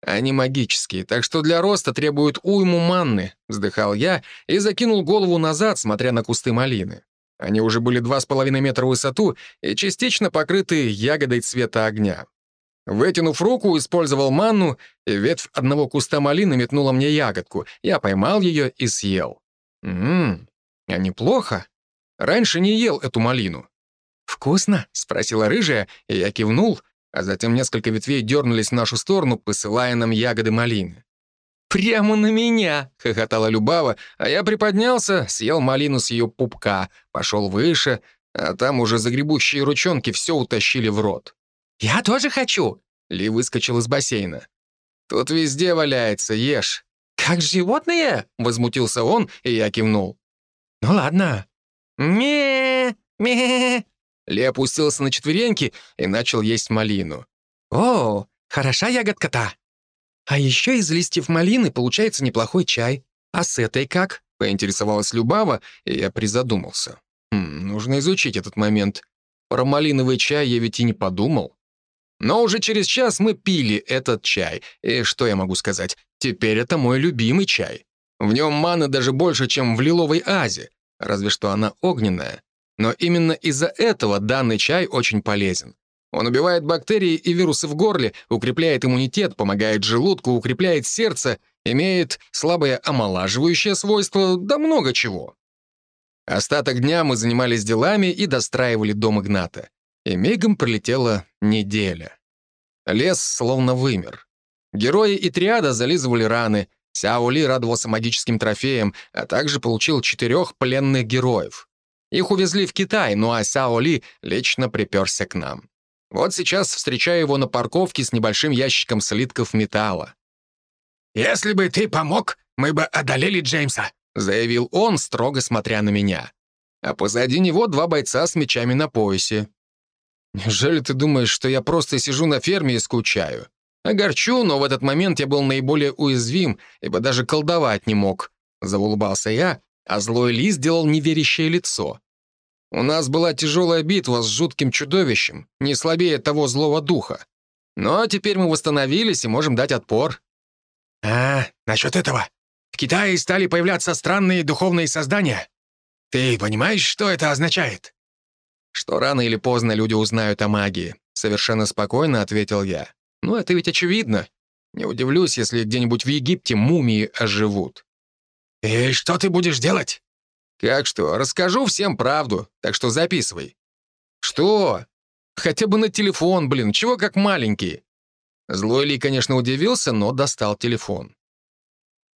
они магические, так что для роста требуют уйму манны», — вздыхал я и закинул голову назад, смотря на кусты малины. Они уже были два с половиной метра в высоту и частично покрыты ягодой цвета огня. Вытянув руку, использовал манну, и ветвь одного куста малины метнула мне ягодку. Я поймал ее и съел. Ммм, а неплохо. Раньше не ел эту малину. «Вкусно?» — спросила рыжая, и я кивнул, а затем несколько ветвей дернулись в нашу сторону, посылая нам ягоды малины. «Прямо на меня!» — хохотала Любава, а я приподнялся, съел малину с ее пупка, пошел выше, а там уже загребущие ручонки все утащили в рот. «Я тоже хочу!» — Ли выскочил из бассейна. «Тут везде валяется, ешь». «Как животные?» — возмутился он, и я кивнул. «Ну ладно». «Ме, ме, ли опустился на четвереньки и начал есть малину. «О, хороша ягодка-то!» «А еще из листьев малины получается неплохой чай. А с этой как?» — поинтересовалась Любава, и я призадумался. Хм, нужно изучить этот момент. Про малиновый чай я ведь и не подумал. Но уже через час мы пили этот чай, и что я могу сказать? Теперь это мой любимый чай. В нем маны даже больше, чем в лиловой азе, разве что она огненная. Но именно из-за этого данный чай очень полезен. Он убивает бактерии и вирусы в горле, укрепляет иммунитет, помогает желудку, укрепляет сердце, имеет слабое омолаживающее свойство, да много чего. Остаток дня мы занимались делами и достраивали дом Игната. И мигом пролетела неделя. Лес словно вымер. Герои и триада зализывали раны, Сяо Ли радовался магическим трофеям, а также получил четырех пленных героев. Их увезли в Китай, ну а Сяо Ли лично приперся к нам. Вот сейчас встречаю его на парковке с небольшим ящиком слитков металла. «Если бы ты помог, мы бы одолели Джеймса», заявил он, строго смотря на меня. А позади него два бойца с мечами на поясе. «Неужели ты думаешь, что я просто сижу на ферме и скучаю? Огорчу, но в этот момент я был наиболее уязвим, ибо даже колдовать не мог», — заулыбался я, а злой Ли сделал неверящее лицо. У нас была тяжелая битва с жутким чудовищем, не слабее того злого духа. Но теперь мы восстановились и можем дать отпор. А, насчет этого. В Китае стали появляться странные духовные создания. Ты понимаешь, что это означает? Что рано или поздно люди узнают о магии. Совершенно спокойно ответил я. Ну, это ведь очевидно. Не удивлюсь, если где-нибудь в Египте мумии оживут. «И что ты будешь делать?» «Как что? Расскажу всем правду, так что записывай». «Что? Хотя бы на телефон, блин, чего как маленький?» Злой Ли, конечно, удивился, но достал телефон.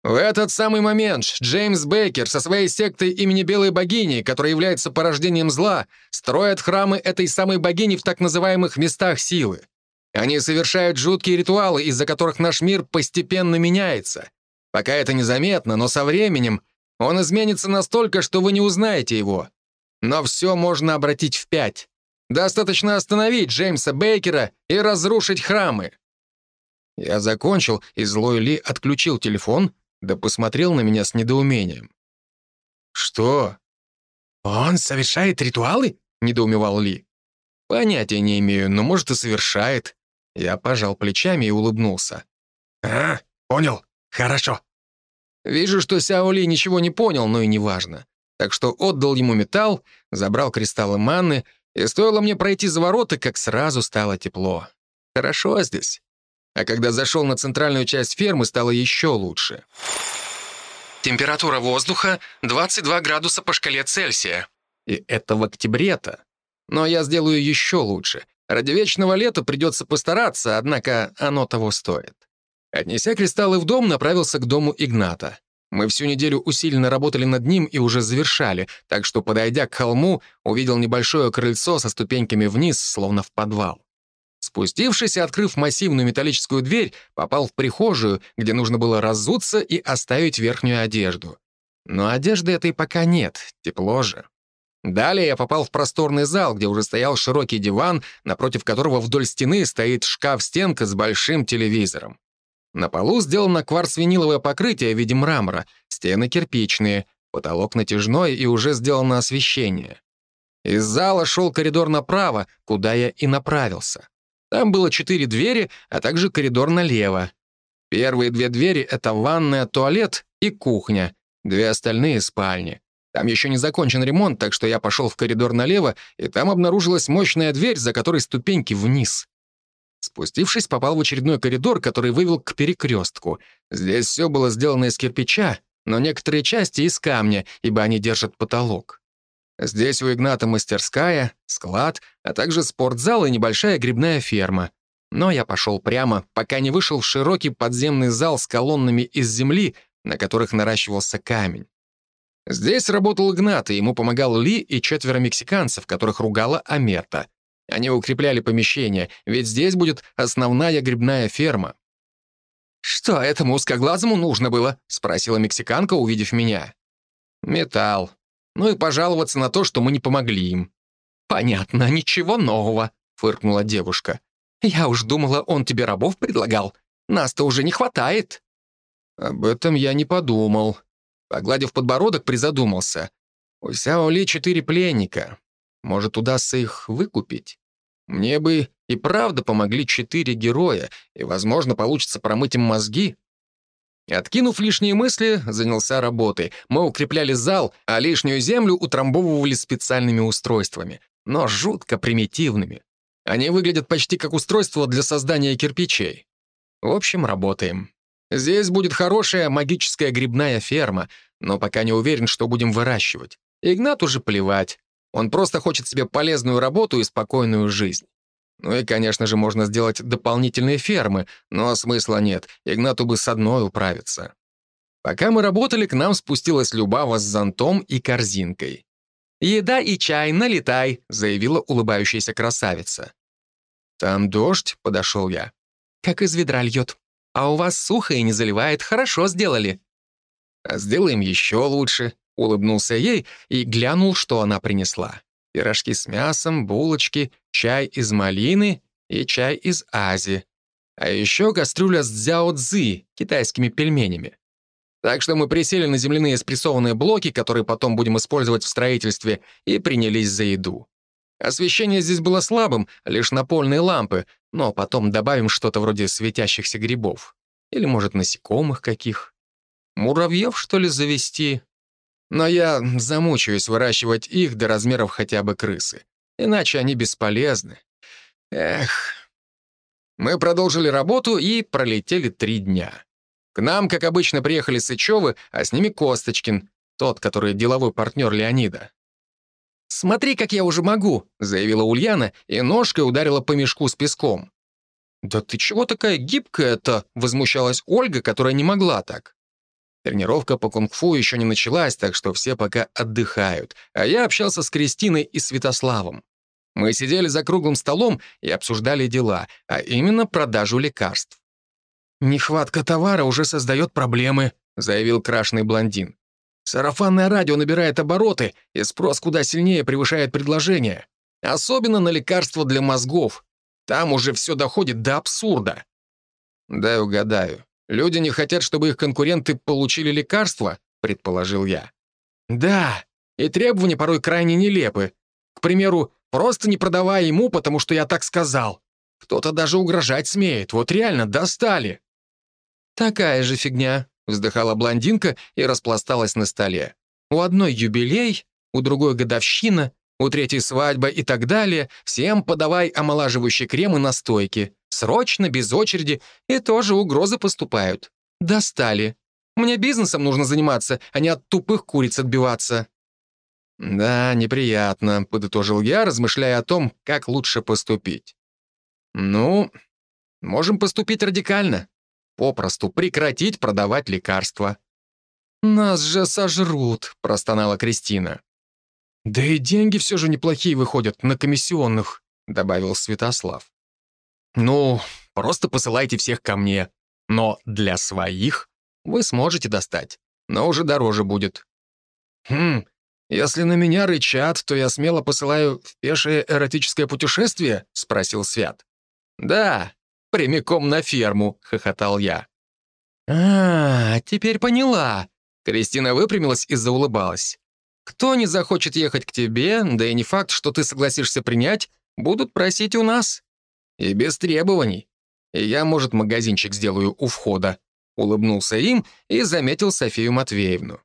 В этот самый момент Джеймс Бейкер со своей сектой имени Белой Богини, которая является порождением зла, строят храмы этой самой богини в так называемых местах силы. Они совершают жуткие ритуалы, из-за которых наш мир постепенно меняется. Пока это незаметно, но со временем он изменится настолько, что вы не узнаете его. Но все можно обратить в пять. Достаточно остановить Джеймса Бейкера и разрушить храмы. Я закончил, и злой Ли отключил телефон, да посмотрел на меня с недоумением. «Что?» «Он совершает ритуалы?» — недоумевал Ли. «Понятия не имею, но, может, и совершает». Я пожал плечами и улыбнулся. «А, понял. Хорошо». Вижу, что Сяо Ли ничего не понял, но и неважно. Так что отдал ему металл, забрал кристаллы манны, и стоило мне пройти за ворота, как сразу стало тепло. Хорошо здесь. А когда зашел на центральную часть фермы, стало еще лучше. Температура воздуха 22 градуса по шкале Цельсия. И это в октябре-то. Но я сделаю еще лучше. Ради вечного лета придется постараться, однако оно того стоит. Отнеся кристаллы в дом, направился к дому Игната. Мы всю неделю усиленно работали над ним и уже завершали, так что, подойдя к холму, увидел небольшое крыльцо со ступеньками вниз, словно в подвал. Спустившись и открыв массивную металлическую дверь, попал в прихожую, где нужно было разуться и оставить верхнюю одежду. Но одежды этой пока нет, тепло же. Далее я попал в просторный зал, где уже стоял широкий диван, напротив которого вдоль стены стоит шкаф-стенка с большим телевизором. На полу сделано кварцвиниловое покрытие в виде мрамора, стены кирпичные, потолок натяжной и уже сделано освещение. Из зала шел коридор направо, куда я и направился. Там было четыре двери, а также коридор налево. Первые две двери — это ванная, туалет и кухня, две остальные — спальни. Там еще не закончен ремонт, так что я пошел в коридор налево, и там обнаружилась мощная дверь, за которой ступеньки вниз. Спустившись, попал в очередной коридор, который вывел к перекрестку. Здесь все было сделано из кирпича, но некоторые части из камня, ибо они держат потолок. Здесь у Игната мастерская, склад, а также спортзал и небольшая грибная ферма. Но я пошел прямо, пока не вышел в широкий подземный зал с колоннами из земли, на которых наращивался камень. Здесь работал Игнат, и ему помогал Ли и четверо мексиканцев, которых ругала Амерта. Они укрепляли помещение, ведь здесь будет основная грибная ферма. «Что этому узкоглазому нужно было?» — спросила мексиканка, увидев меня. «Металл. Ну и пожаловаться на то, что мы не помогли им». «Понятно, ничего нового», — фыркнула девушка. «Я уж думала, он тебе рабов предлагал. Нас-то уже не хватает». Об этом я не подумал. Погладив подбородок, призадумался. У Сяо Ли четыре пленника. Может, удастся их выкупить? Мне бы и правда помогли четыре героя, и, возможно, получится промыть им мозги. Откинув лишние мысли, занялся работой. Мы укрепляли зал, а лишнюю землю утрамбовывали специальными устройствами, но жутко примитивными. Они выглядят почти как устройство для создания кирпичей. В общем, работаем. Здесь будет хорошая магическая грибная ферма, но пока не уверен, что будем выращивать. Игнат уже плевать. Он просто хочет себе полезную работу и спокойную жизнь. Ну и, конечно же, можно сделать дополнительные фермы, но смысла нет, Игнату бы с одной управиться. Пока мы работали, к нам спустилась Любава с зонтом и корзинкой. «Еда и чай, налетай», — заявила улыбающаяся красавица. «Там дождь», — подошел я. «Как из ведра льет. А у вас сухо и не заливает, хорошо сделали». «А сделаем еще лучше», — улыбнулся ей и глянул, что она принесла пирожки с мясом, булочки, чай из малины и чай из ази. А еще кастрюля с дзяо-цзы, китайскими пельменями. Так что мы присели на земляные спрессованные блоки, которые потом будем использовать в строительстве, и принялись за еду. Освещение здесь было слабым, лишь напольные лампы, но потом добавим что-то вроде светящихся грибов. Или, может, насекомых каких. Муравьев, что ли, завести? Но я замучаюсь выращивать их до размеров хотя бы крысы. Иначе они бесполезны. Эх. Мы продолжили работу и пролетели три дня. К нам, как обычно, приехали Сычевы, а с ними Косточкин, тот, который деловой партнер Леонида. «Смотри, как я уже могу», — заявила Ульяна и ножкой ударила по мешку с песком. «Да ты чего такая гибкая-то?» — возмущалась Ольга, которая не могла так. Тренировка по кунг-фу еще не началась, так что все пока отдыхают, а я общался с Кристиной и Святославом. Мы сидели за круглым столом и обсуждали дела, а именно продажу лекарств. «Нехватка товара уже создает проблемы», — заявил крашеный блондин. «Сарафанное радио набирает обороты, и спрос куда сильнее превышает предложение. Особенно на лекарства для мозгов. Там уже все доходит до абсурда». «Дай угадаю. Люди не хотят, чтобы их конкуренты получили лекарства, предположил я. Да, и требования порой крайне нелепы. К примеру, просто не продавай ему, потому что я так сказал. Кто-то даже угрожать смеет, вот реально достали. Такая же фигня, вздыхала блондинка и распласталась на столе. У одной юбилей, у другой годовщина, у третьей свадьба и так далее. Всем подавай омолаживающий крем и настойки. Срочно, без очереди, и тоже угрозы поступают. Достали. Мне бизнесом нужно заниматься, а не от тупых куриц отбиваться. «Да, неприятно», — подытожил я, размышляя о том, как лучше поступить. «Ну, можем поступить радикально. Попросту прекратить продавать лекарства». «Нас же сожрут», — простонала Кристина. «Да и деньги все же неплохие выходят на комиссионных», — добавил Святослав. «Ну, просто посылайте всех ко мне. Но для своих вы сможете достать, но уже дороже будет». «Хм, если на меня рычат, то я смело посылаю в пешее эротическое путешествие?» — спросил Свят. «Да, прямиком на ферму», — хохотал я. «А, теперь поняла», Кристина выпрямилась и заулыбалась. «Кто не захочет ехать к тебе, да и не факт, что ты согласишься принять, будут просить у нас. И без требований. И я, может, магазинчик сделаю у входа». Улыбнулся им и заметил Софию Матвеевну.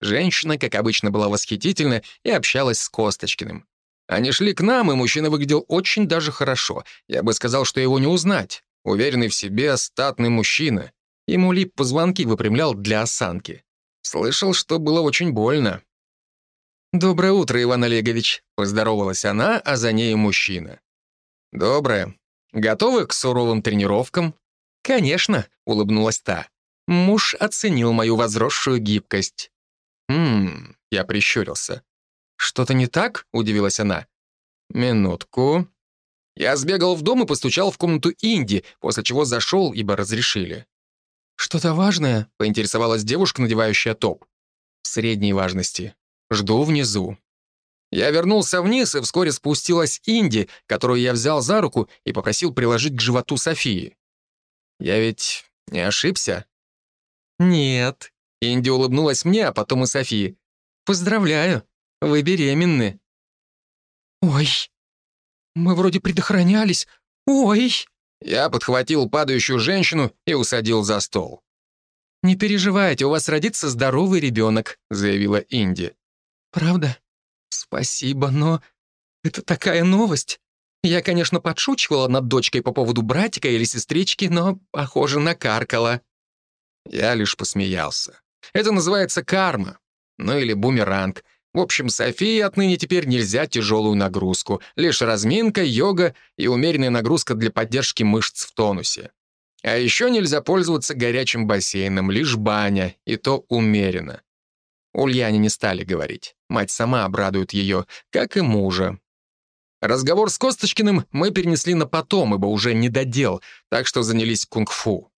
Женщина, как обычно, была восхитительна и общалась с Косточкиным. Они шли к нам, и мужчина выглядел очень даже хорошо. Я бы сказал, что его не узнать. Уверенный в себе, статный мужчина. Ему лип позвонки выпрямлял для осанки. Слышал, что было очень больно. «Доброе утро, Иван Олегович», — поздоровалась она, а за ней мужчина. «Доброе. Готовы к суровым тренировкам?» «Конечно», — улыбнулась та. Муж оценил мою возросшую гибкость. «Ммм», — я прищурился. «Что-то не так?» — удивилась она. «Минутку». Я сбегал в дом и постучал в комнату Инди, после чего зашел, ибо разрешили. «Что-то важное?» — поинтересовалась девушка, надевающая топ. «Средней важности. Жду внизу». Я вернулся вниз, и вскоре спустилась Инди, которую я взял за руку и попросил приложить к животу Софии. Я ведь не ошибся? «Нет». Инди улыбнулась мне, а потом и Софии. «Поздравляю, вы беременны». «Ой, мы вроде предохранялись. Ой!» Я подхватил падающую женщину и усадил за стол. «Не переживайте, у вас родится здоровый ребенок», — заявила Инди. «Правда? Спасибо, но это такая новость. Я, конечно, подшучивала над дочкой по поводу братика или сестрички, но, похоже, накаркала». Я лишь посмеялся. Это называется карма. Ну или бумеранг. В общем, Софии отныне теперь нельзя тяжелую нагрузку, лишь разминка, йога и умеренная нагрузка для поддержки мышц в тонусе. А еще нельзя пользоваться горячим бассейном, лишь баня, и то умеренно. Ульяне не стали говорить. Мать сама обрадует ее, как и мужа. Разговор с Косточкиным мы перенесли на потом, ибо уже не додел, так что занялись кунг-фу.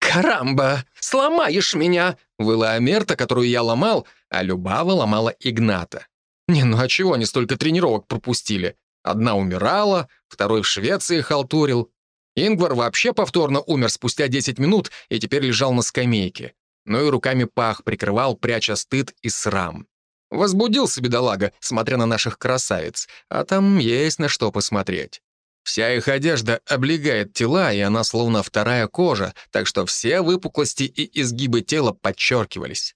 «Карамба! Сломаешь меня!» — выла Амерта, которую я ломал, а Любава ломала Игната. Не, ну а чего они столько тренировок пропустили? Одна умирала, второй в Швеции халтурил. Ингвар вообще повторно умер спустя 10 минут и теперь лежал на скамейке. Ну и руками пах прикрывал, пряча стыд и срам. Возбудился бедолага, смотря на наших красавиц, а там есть на что посмотреть. Вся их одежда облегает тела, и она словно вторая кожа, так что все выпуклости и изгибы тела подчеркивались.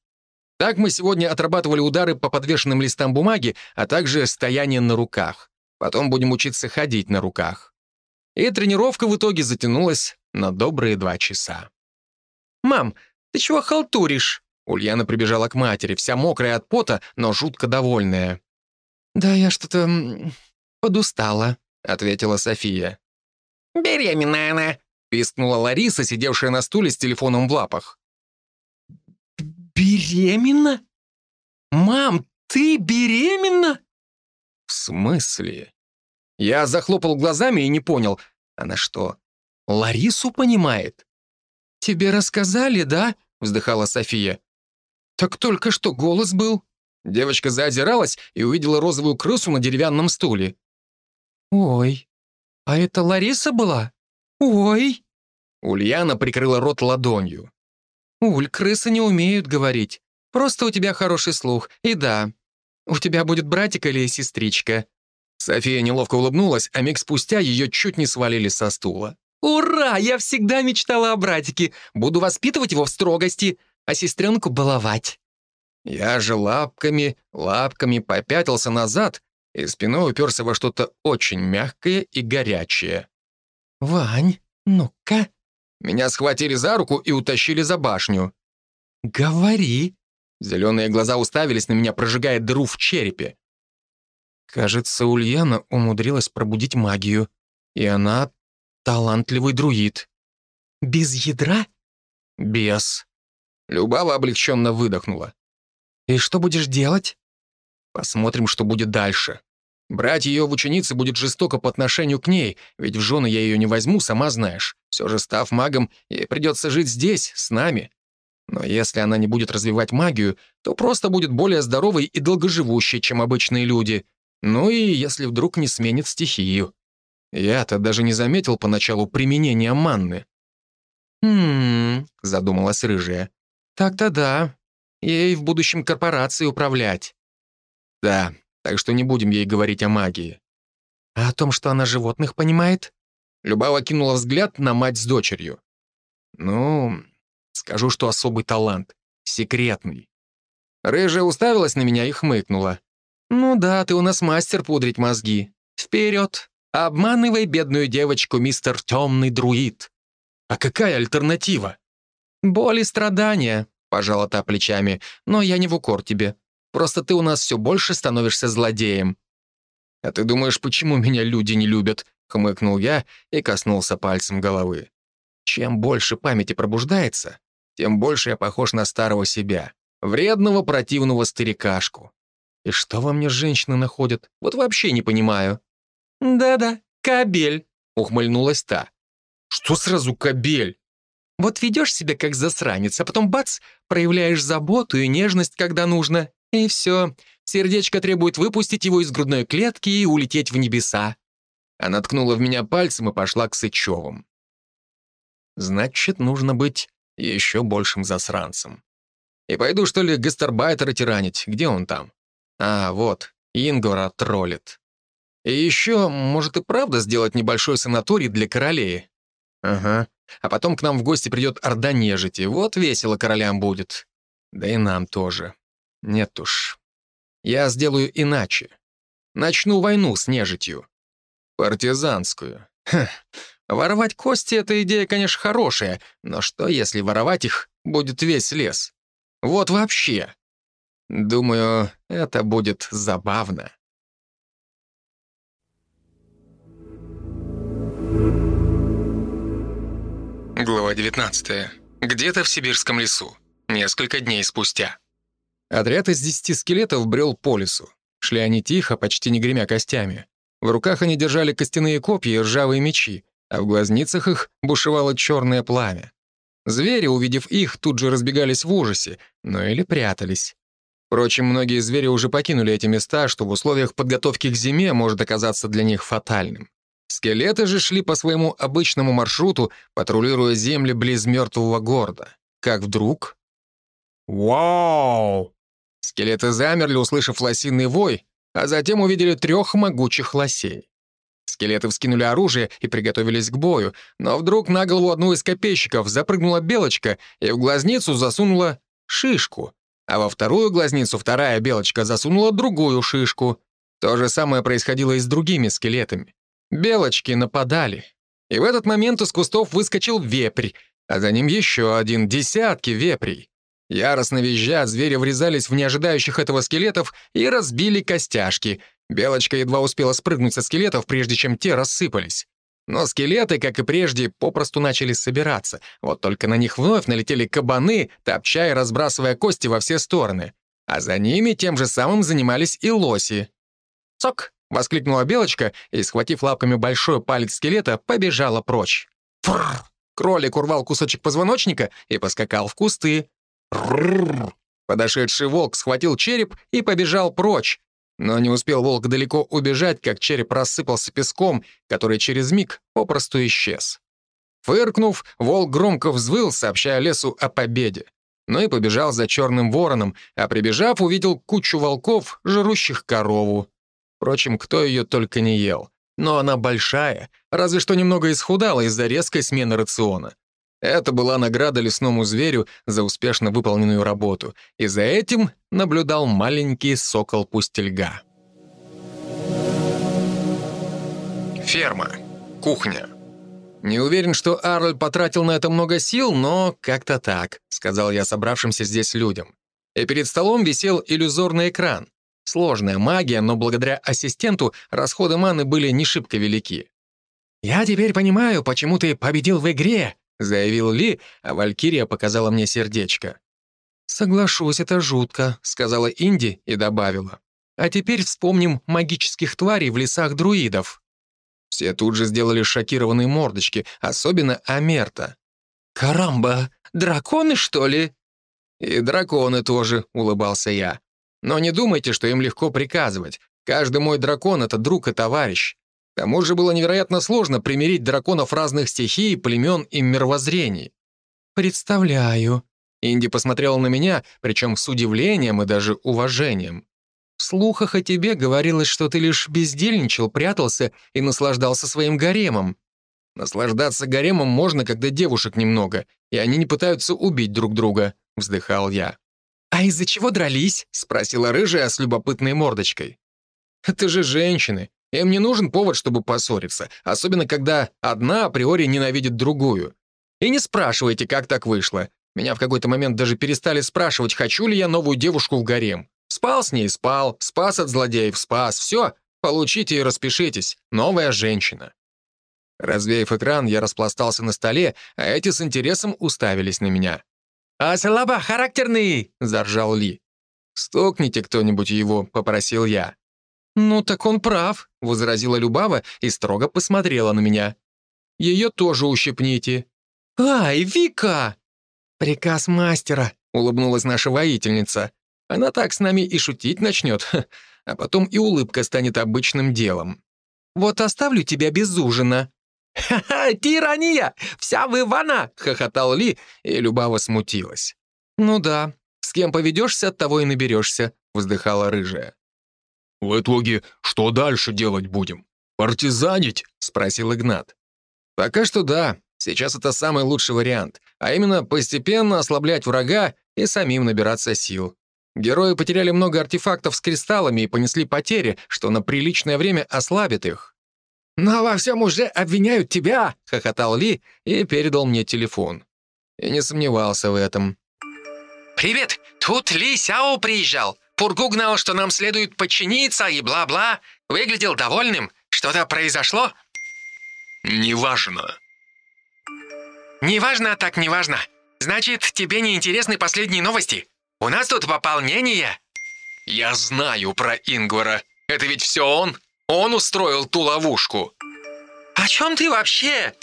Так мы сегодня отрабатывали удары по подвешенным листам бумаги, а также стояние на руках. Потом будем учиться ходить на руках. И тренировка в итоге затянулась на добрые два часа. «Мам, ты чего халтуришь?» Ульяна прибежала к матери, вся мокрая от пота, но жутко довольная. «Да я что-то подустала», — ответила София. «Беременная она», — пискнула Лариса, сидевшая на стуле с телефоном в лапах. «Беременна? Мам, ты беременна?» «В смысле?» Я захлопал глазами и не понял. Она что, Ларису понимает? «Тебе рассказали, да?» — вздыхала София. «Так только что голос был». Девочка заозиралась и увидела розовую крысу на деревянном стуле. «Ой, а это Лариса была? Ой!» Ульяна прикрыла рот ладонью. «Уль, крысы не умеют говорить. Просто у тебя хороший слух. И да, у тебя будет братик или сестричка». София неловко улыбнулась, а миг спустя ее чуть не свалили со стула. «Ура! Я всегда мечтала о братике. Буду воспитывать его в строгости, а сестренку баловать». Я же лапками, лапками попятился назад и спиной уперся во что-то очень мягкое и горячее. «Вань, ну-ка». Меня схватили за руку и утащили за башню. «Говори». Зеленые глаза уставились на меня, прожигая дыру в черепе. Кажется, Ульяна умудрилась пробудить магию, и она талантливый друид. «Без ядра?» «Без». Любава облегченно выдохнула. «И что будешь делать?» «Посмотрим, что будет дальше. Брать ее в ученицы будет жестоко по отношению к ней, ведь в жены я ее не возьму, сама знаешь. Все же, став магом, ей придется жить здесь, с нами. Но если она не будет развивать магию, то просто будет более здоровой и долгоживущей, чем обычные люди. Ну и если вдруг не сменит стихию. Я-то даже не заметил поначалу применения манны. «Хм...» — задумалась рыжая. «Так-то да. Ей в будущем корпорации управлять». «Да, так что не будем ей говорить о магии». «А о том, что она животных понимает?» Любава кинула взгляд на мать с дочерью. «Ну, скажу, что особый талант. Секретный». Рыжая уставилась на меня и хмыкнула. «Ну да, ты у нас мастер пудрить мозги. Вперед! Обманывай бедную девочку, мистер темный друид». «А какая альтернатива?» «Боль и страдания», — пожала та плечами, «но я не в укор тебе. Просто ты у нас все больше становишься злодеем». «А ты думаешь, почему меня люди не любят?» — хмыкнул я и коснулся пальцем головы. «Чем больше памяти пробуждается, тем больше я похож на старого себя, вредного противного старикашку. И что во мне женщины находят? Вот вообще не понимаю». «Да-да, кабель», — ухмыльнулась та. «Что сразу кабель?» «Вот ведешь себя как засранец, а потом бац, проявляешь заботу и нежность, когда нужно, и все. Сердечко требует выпустить его из грудной клетки и улететь в небеса». Она ткнула в меня пальцем и пошла к Сычевым. «Значит, нужно быть еще большим засранцем. И пойду, что ли, гастарбайтера тиранить. Где он там? А, вот, Ингора троллит. И еще, может и правда сделать небольшой санаторий для королей. Ага. А потом к нам в гости придет орда нежити. Вот весело королям будет. Да и нам тоже. Нет уж. Я сделаю иначе. Начну войну с нежитью. Партизанскую. Хм. Воровать кости — эта идея, конечно, хорошая, но что, если воровать их будет весь лес? Вот вообще. Думаю, это будет забавно. Глава 19. Где-то в сибирском лесу. Несколько дней спустя. Отряд из десяти скелетов брел по лесу. Шли они тихо, почти не гремя костями. В руках они держали костяные копья и ржавые мечи, а в глазницах их бушевало черное пламя. Звери, увидев их, тут же разбегались в ужасе, но или прятались. Впрочем, многие звери уже покинули эти места, что в условиях подготовки к зиме может оказаться для них фатальным. Скелеты же шли по своему обычному маршруту, патрулируя земли близ мертвого города. Как вдруг... Вау! Скелеты замерли, услышав лосиный вой, а затем увидели трех могучих лосей. Скелеты вскинули оружие и приготовились к бою, но вдруг на голову одну из копейщиков запрыгнула белочка и в глазницу засунула шишку а во вторую глазницу вторая белочка засунула другую шишку. То же самое происходило и с другими скелетами. Белочки нападали. И в этот момент из кустов выскочил вепрь, а за ним еще один, десятки вепрей. Яростно визжа, звери врезались в неожидающих этого скелетов и разбили костяшки. Белочка едва успела спрыгнуть со скелетов, прежде чем те рассыпались. Но скелеты, как и прежде, попросту начали собираться. Вот только на них вновь налетели кабаны, топча и разбрасывая кости во все стороны. А за ними тем же самым занимались и лоси. «Цок!» — воскликнула белочка и, схватив лапками большой палец скелета, побежала прочь. «Фрррр!» Кролик урвал кусочек позвоночника и поскакал в кусты. «Ррррр!» Подошедший волк схватил череп и побежал прочь, но не успел волк далеко убежать, как череп рассыпался песком, который через миг попросту исчез. Фыркнув, волк громко взвыл, сообщая лесу о победе. Ну и побежал за черным вороном, а прибежав, увидел кучу волков, жрущих корову. Впрочем, кто ее только не ел. Но она большая, разве что немного исхудала из-за резкой смены рациона. Это была награда лесному зверю за успешно выполненную работу, и за этим наблюдал маленький сокол пустельга. Ферма. Кухня. «Не уверен, что Арль потратил на это много сил, но как-то так», — сказал я собравшимся здесь людям. И перед столом висел иллюзорный экран. Сложная магия, но благодаря ассистенту расходы маны были не шибко велики. «Я теперь понимаю, почему ты победил в игре», — заявил Ли, а Валькирия показала мне сердечко. «Соглашусь, это жутко», — сказала Инди и добавила. «А теперь вспомним магических тварей в лесах друидов». Все тут же сделали шокированные мордочки, особенно Амерта. «Карамба, драконы, что ли?» «И драконы тоже», — улыбался я. «Но не думайте, что им легко приказывать. Каждый мой дракон — это друг и товарищ. К тому же было невероятно сложно примирить драконов разных стихий, племен и мировоззрений». «Представляю». Инди посмотрела на меня, причем с удивлением и даже уважением. В слухах о тебе говорилось, что ты лишь бездельничал, прятался и наслаждался своим гаремом. Наслаждаться гаремом можно, когда девушек немного, и они не пытаются убить друг друга», — вздыхал я. «А из-за чего дрались?» — спросила рыжая с любопытной мордочкой. «Это же женщины. Им не нужен повод, чтобы поссориться, особенно когда одна априори ненавидит другую. И не спрашивайте, как так вышло. Меня в какой-то момент даже перестали спрашивать, хочу ли я новую девушку в гарем. Спал с ней, спал, спас от злодеев, спас. Все, получите и распишитесь. Новая женщина. Развеяв экран, я распластался на столе, а эти с интересом уставились на меня. «А слабо характерный!» — заржал Ли. «Стукните кто-нибудь его», — попросил я. «Ну, так он прав», — возразила Любава и строго посмотрела на меня. «Ее тоже ущипните». «Ай, Вика!» «Приказ мастера», — улыбнулась наша воительница. Она так с нами и шутить начнет, <laughs> а потом и улыбка станет обычным делом. «Вот оставлю тебя без ужина». «Ха-ха, тирания! Вся в Ивана!» — хохотал Ли, и Любава смутилась. «Ну да, с кем поведешься, от того и наберешься», — вздыхала рыжая. «В итоге, что дальше делать будем? Партизанить?» — спросил Игнат. «Пока что да. Сейчас это самый лучший вариант, а именно постепенно ослаблять врага и самим набираться сил. Герои потеряли много артефактов с кристаллами и понесли потери, что на приличное время ослабит их. «Но во всем уже обвиняют тебя!» — хохотал Ли и передал мне телефон. И не сомневался в этом. «Привет! Тут Ли Сяо приезжал. Пургу гнал, что нам следует подчиниться и бла-бла. Выглядел довольным. Что-то произошло?» «Неважно». «Неважно, так неважно. Значит, тебе не интересны последние новости?» У нас тут пополнение!» «Я знаю про Ингвара. Это ведь все он? Он устроил ту ловушку!» «О чем ты вообще?»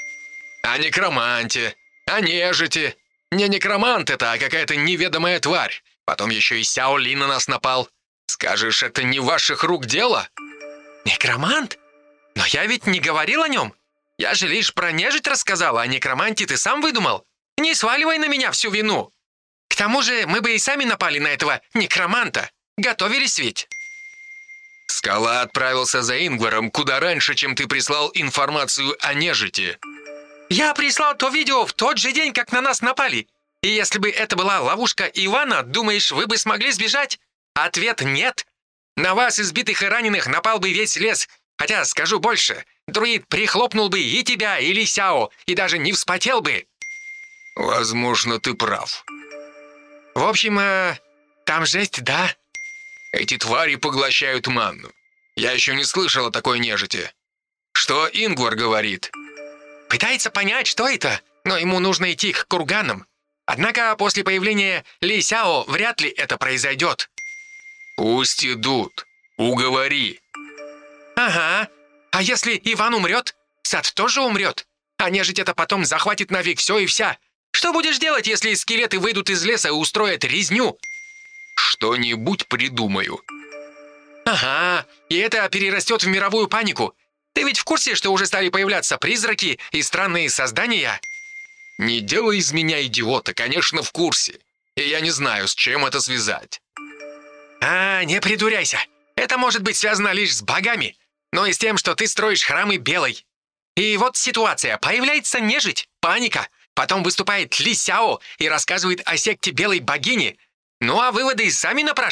«О некроманте, о нежити. Не некромант это, а какая-то неведомая тварь. Потом еще и Сяо Ли на нас напал. Скажешь, это не ваших рук дело?» «Некромант? Но я ведь не говорил о нем. Я же лишь про нежить рассказал, а некроманте ты сам выдумал. Не сваливай на меня всю вину!» тому же мы бы и сами напали на этого некроманта. Готовились ведь?» «Скала отправился за Ингваром куда раньше, чем ты прислал информацию о нежити». «Я прислал то видео в тот же день, как на нас напали. И если бы это была ловушка Ивана, думаешь, вы бы смогли сбежать? Ответ нет. На вас, избитых и раненых, напал бы весь лес. Хотя, скажу больше, друид прихлопнул бы и тебя, и Лисяо, и даже не вспотел бы». «Возможно, ты прав». В общем, э, там жесть, да? Эти твари поглощают манну. Я еще не слышал о такой нежити. Что Ингвар говорит? Пытается понять, что это, но ему нужно идти к курганам. Однако после появления Ли Сяо вряд ли это произойдет. Пусть идут. Уговори. Ага. А если Иван умрет? Сад тоже умрет. А нежить это потом захватит нафиг все и вся. Что будешь делать, если скелеты выйдут из леса и устроят резню?» «Что-нибудь придумаю». «Ага, и это перерастет в мировую панику. Ты ведь в курсе, что уже стали появляться призраки и странные создания?» Не делай из меня идиота, конечно, в курсе. И я не знаю, с чем это связать». «А, не придуряйся. Это может быть связано лишь с богами, но и с тем, что ты строишь храмы белой. И вот ситуация. Появляется нежить, паника. Потом выступает Ли Сяо и рассказывает о секте белой богини. Ну а выводы сами напрашиваются.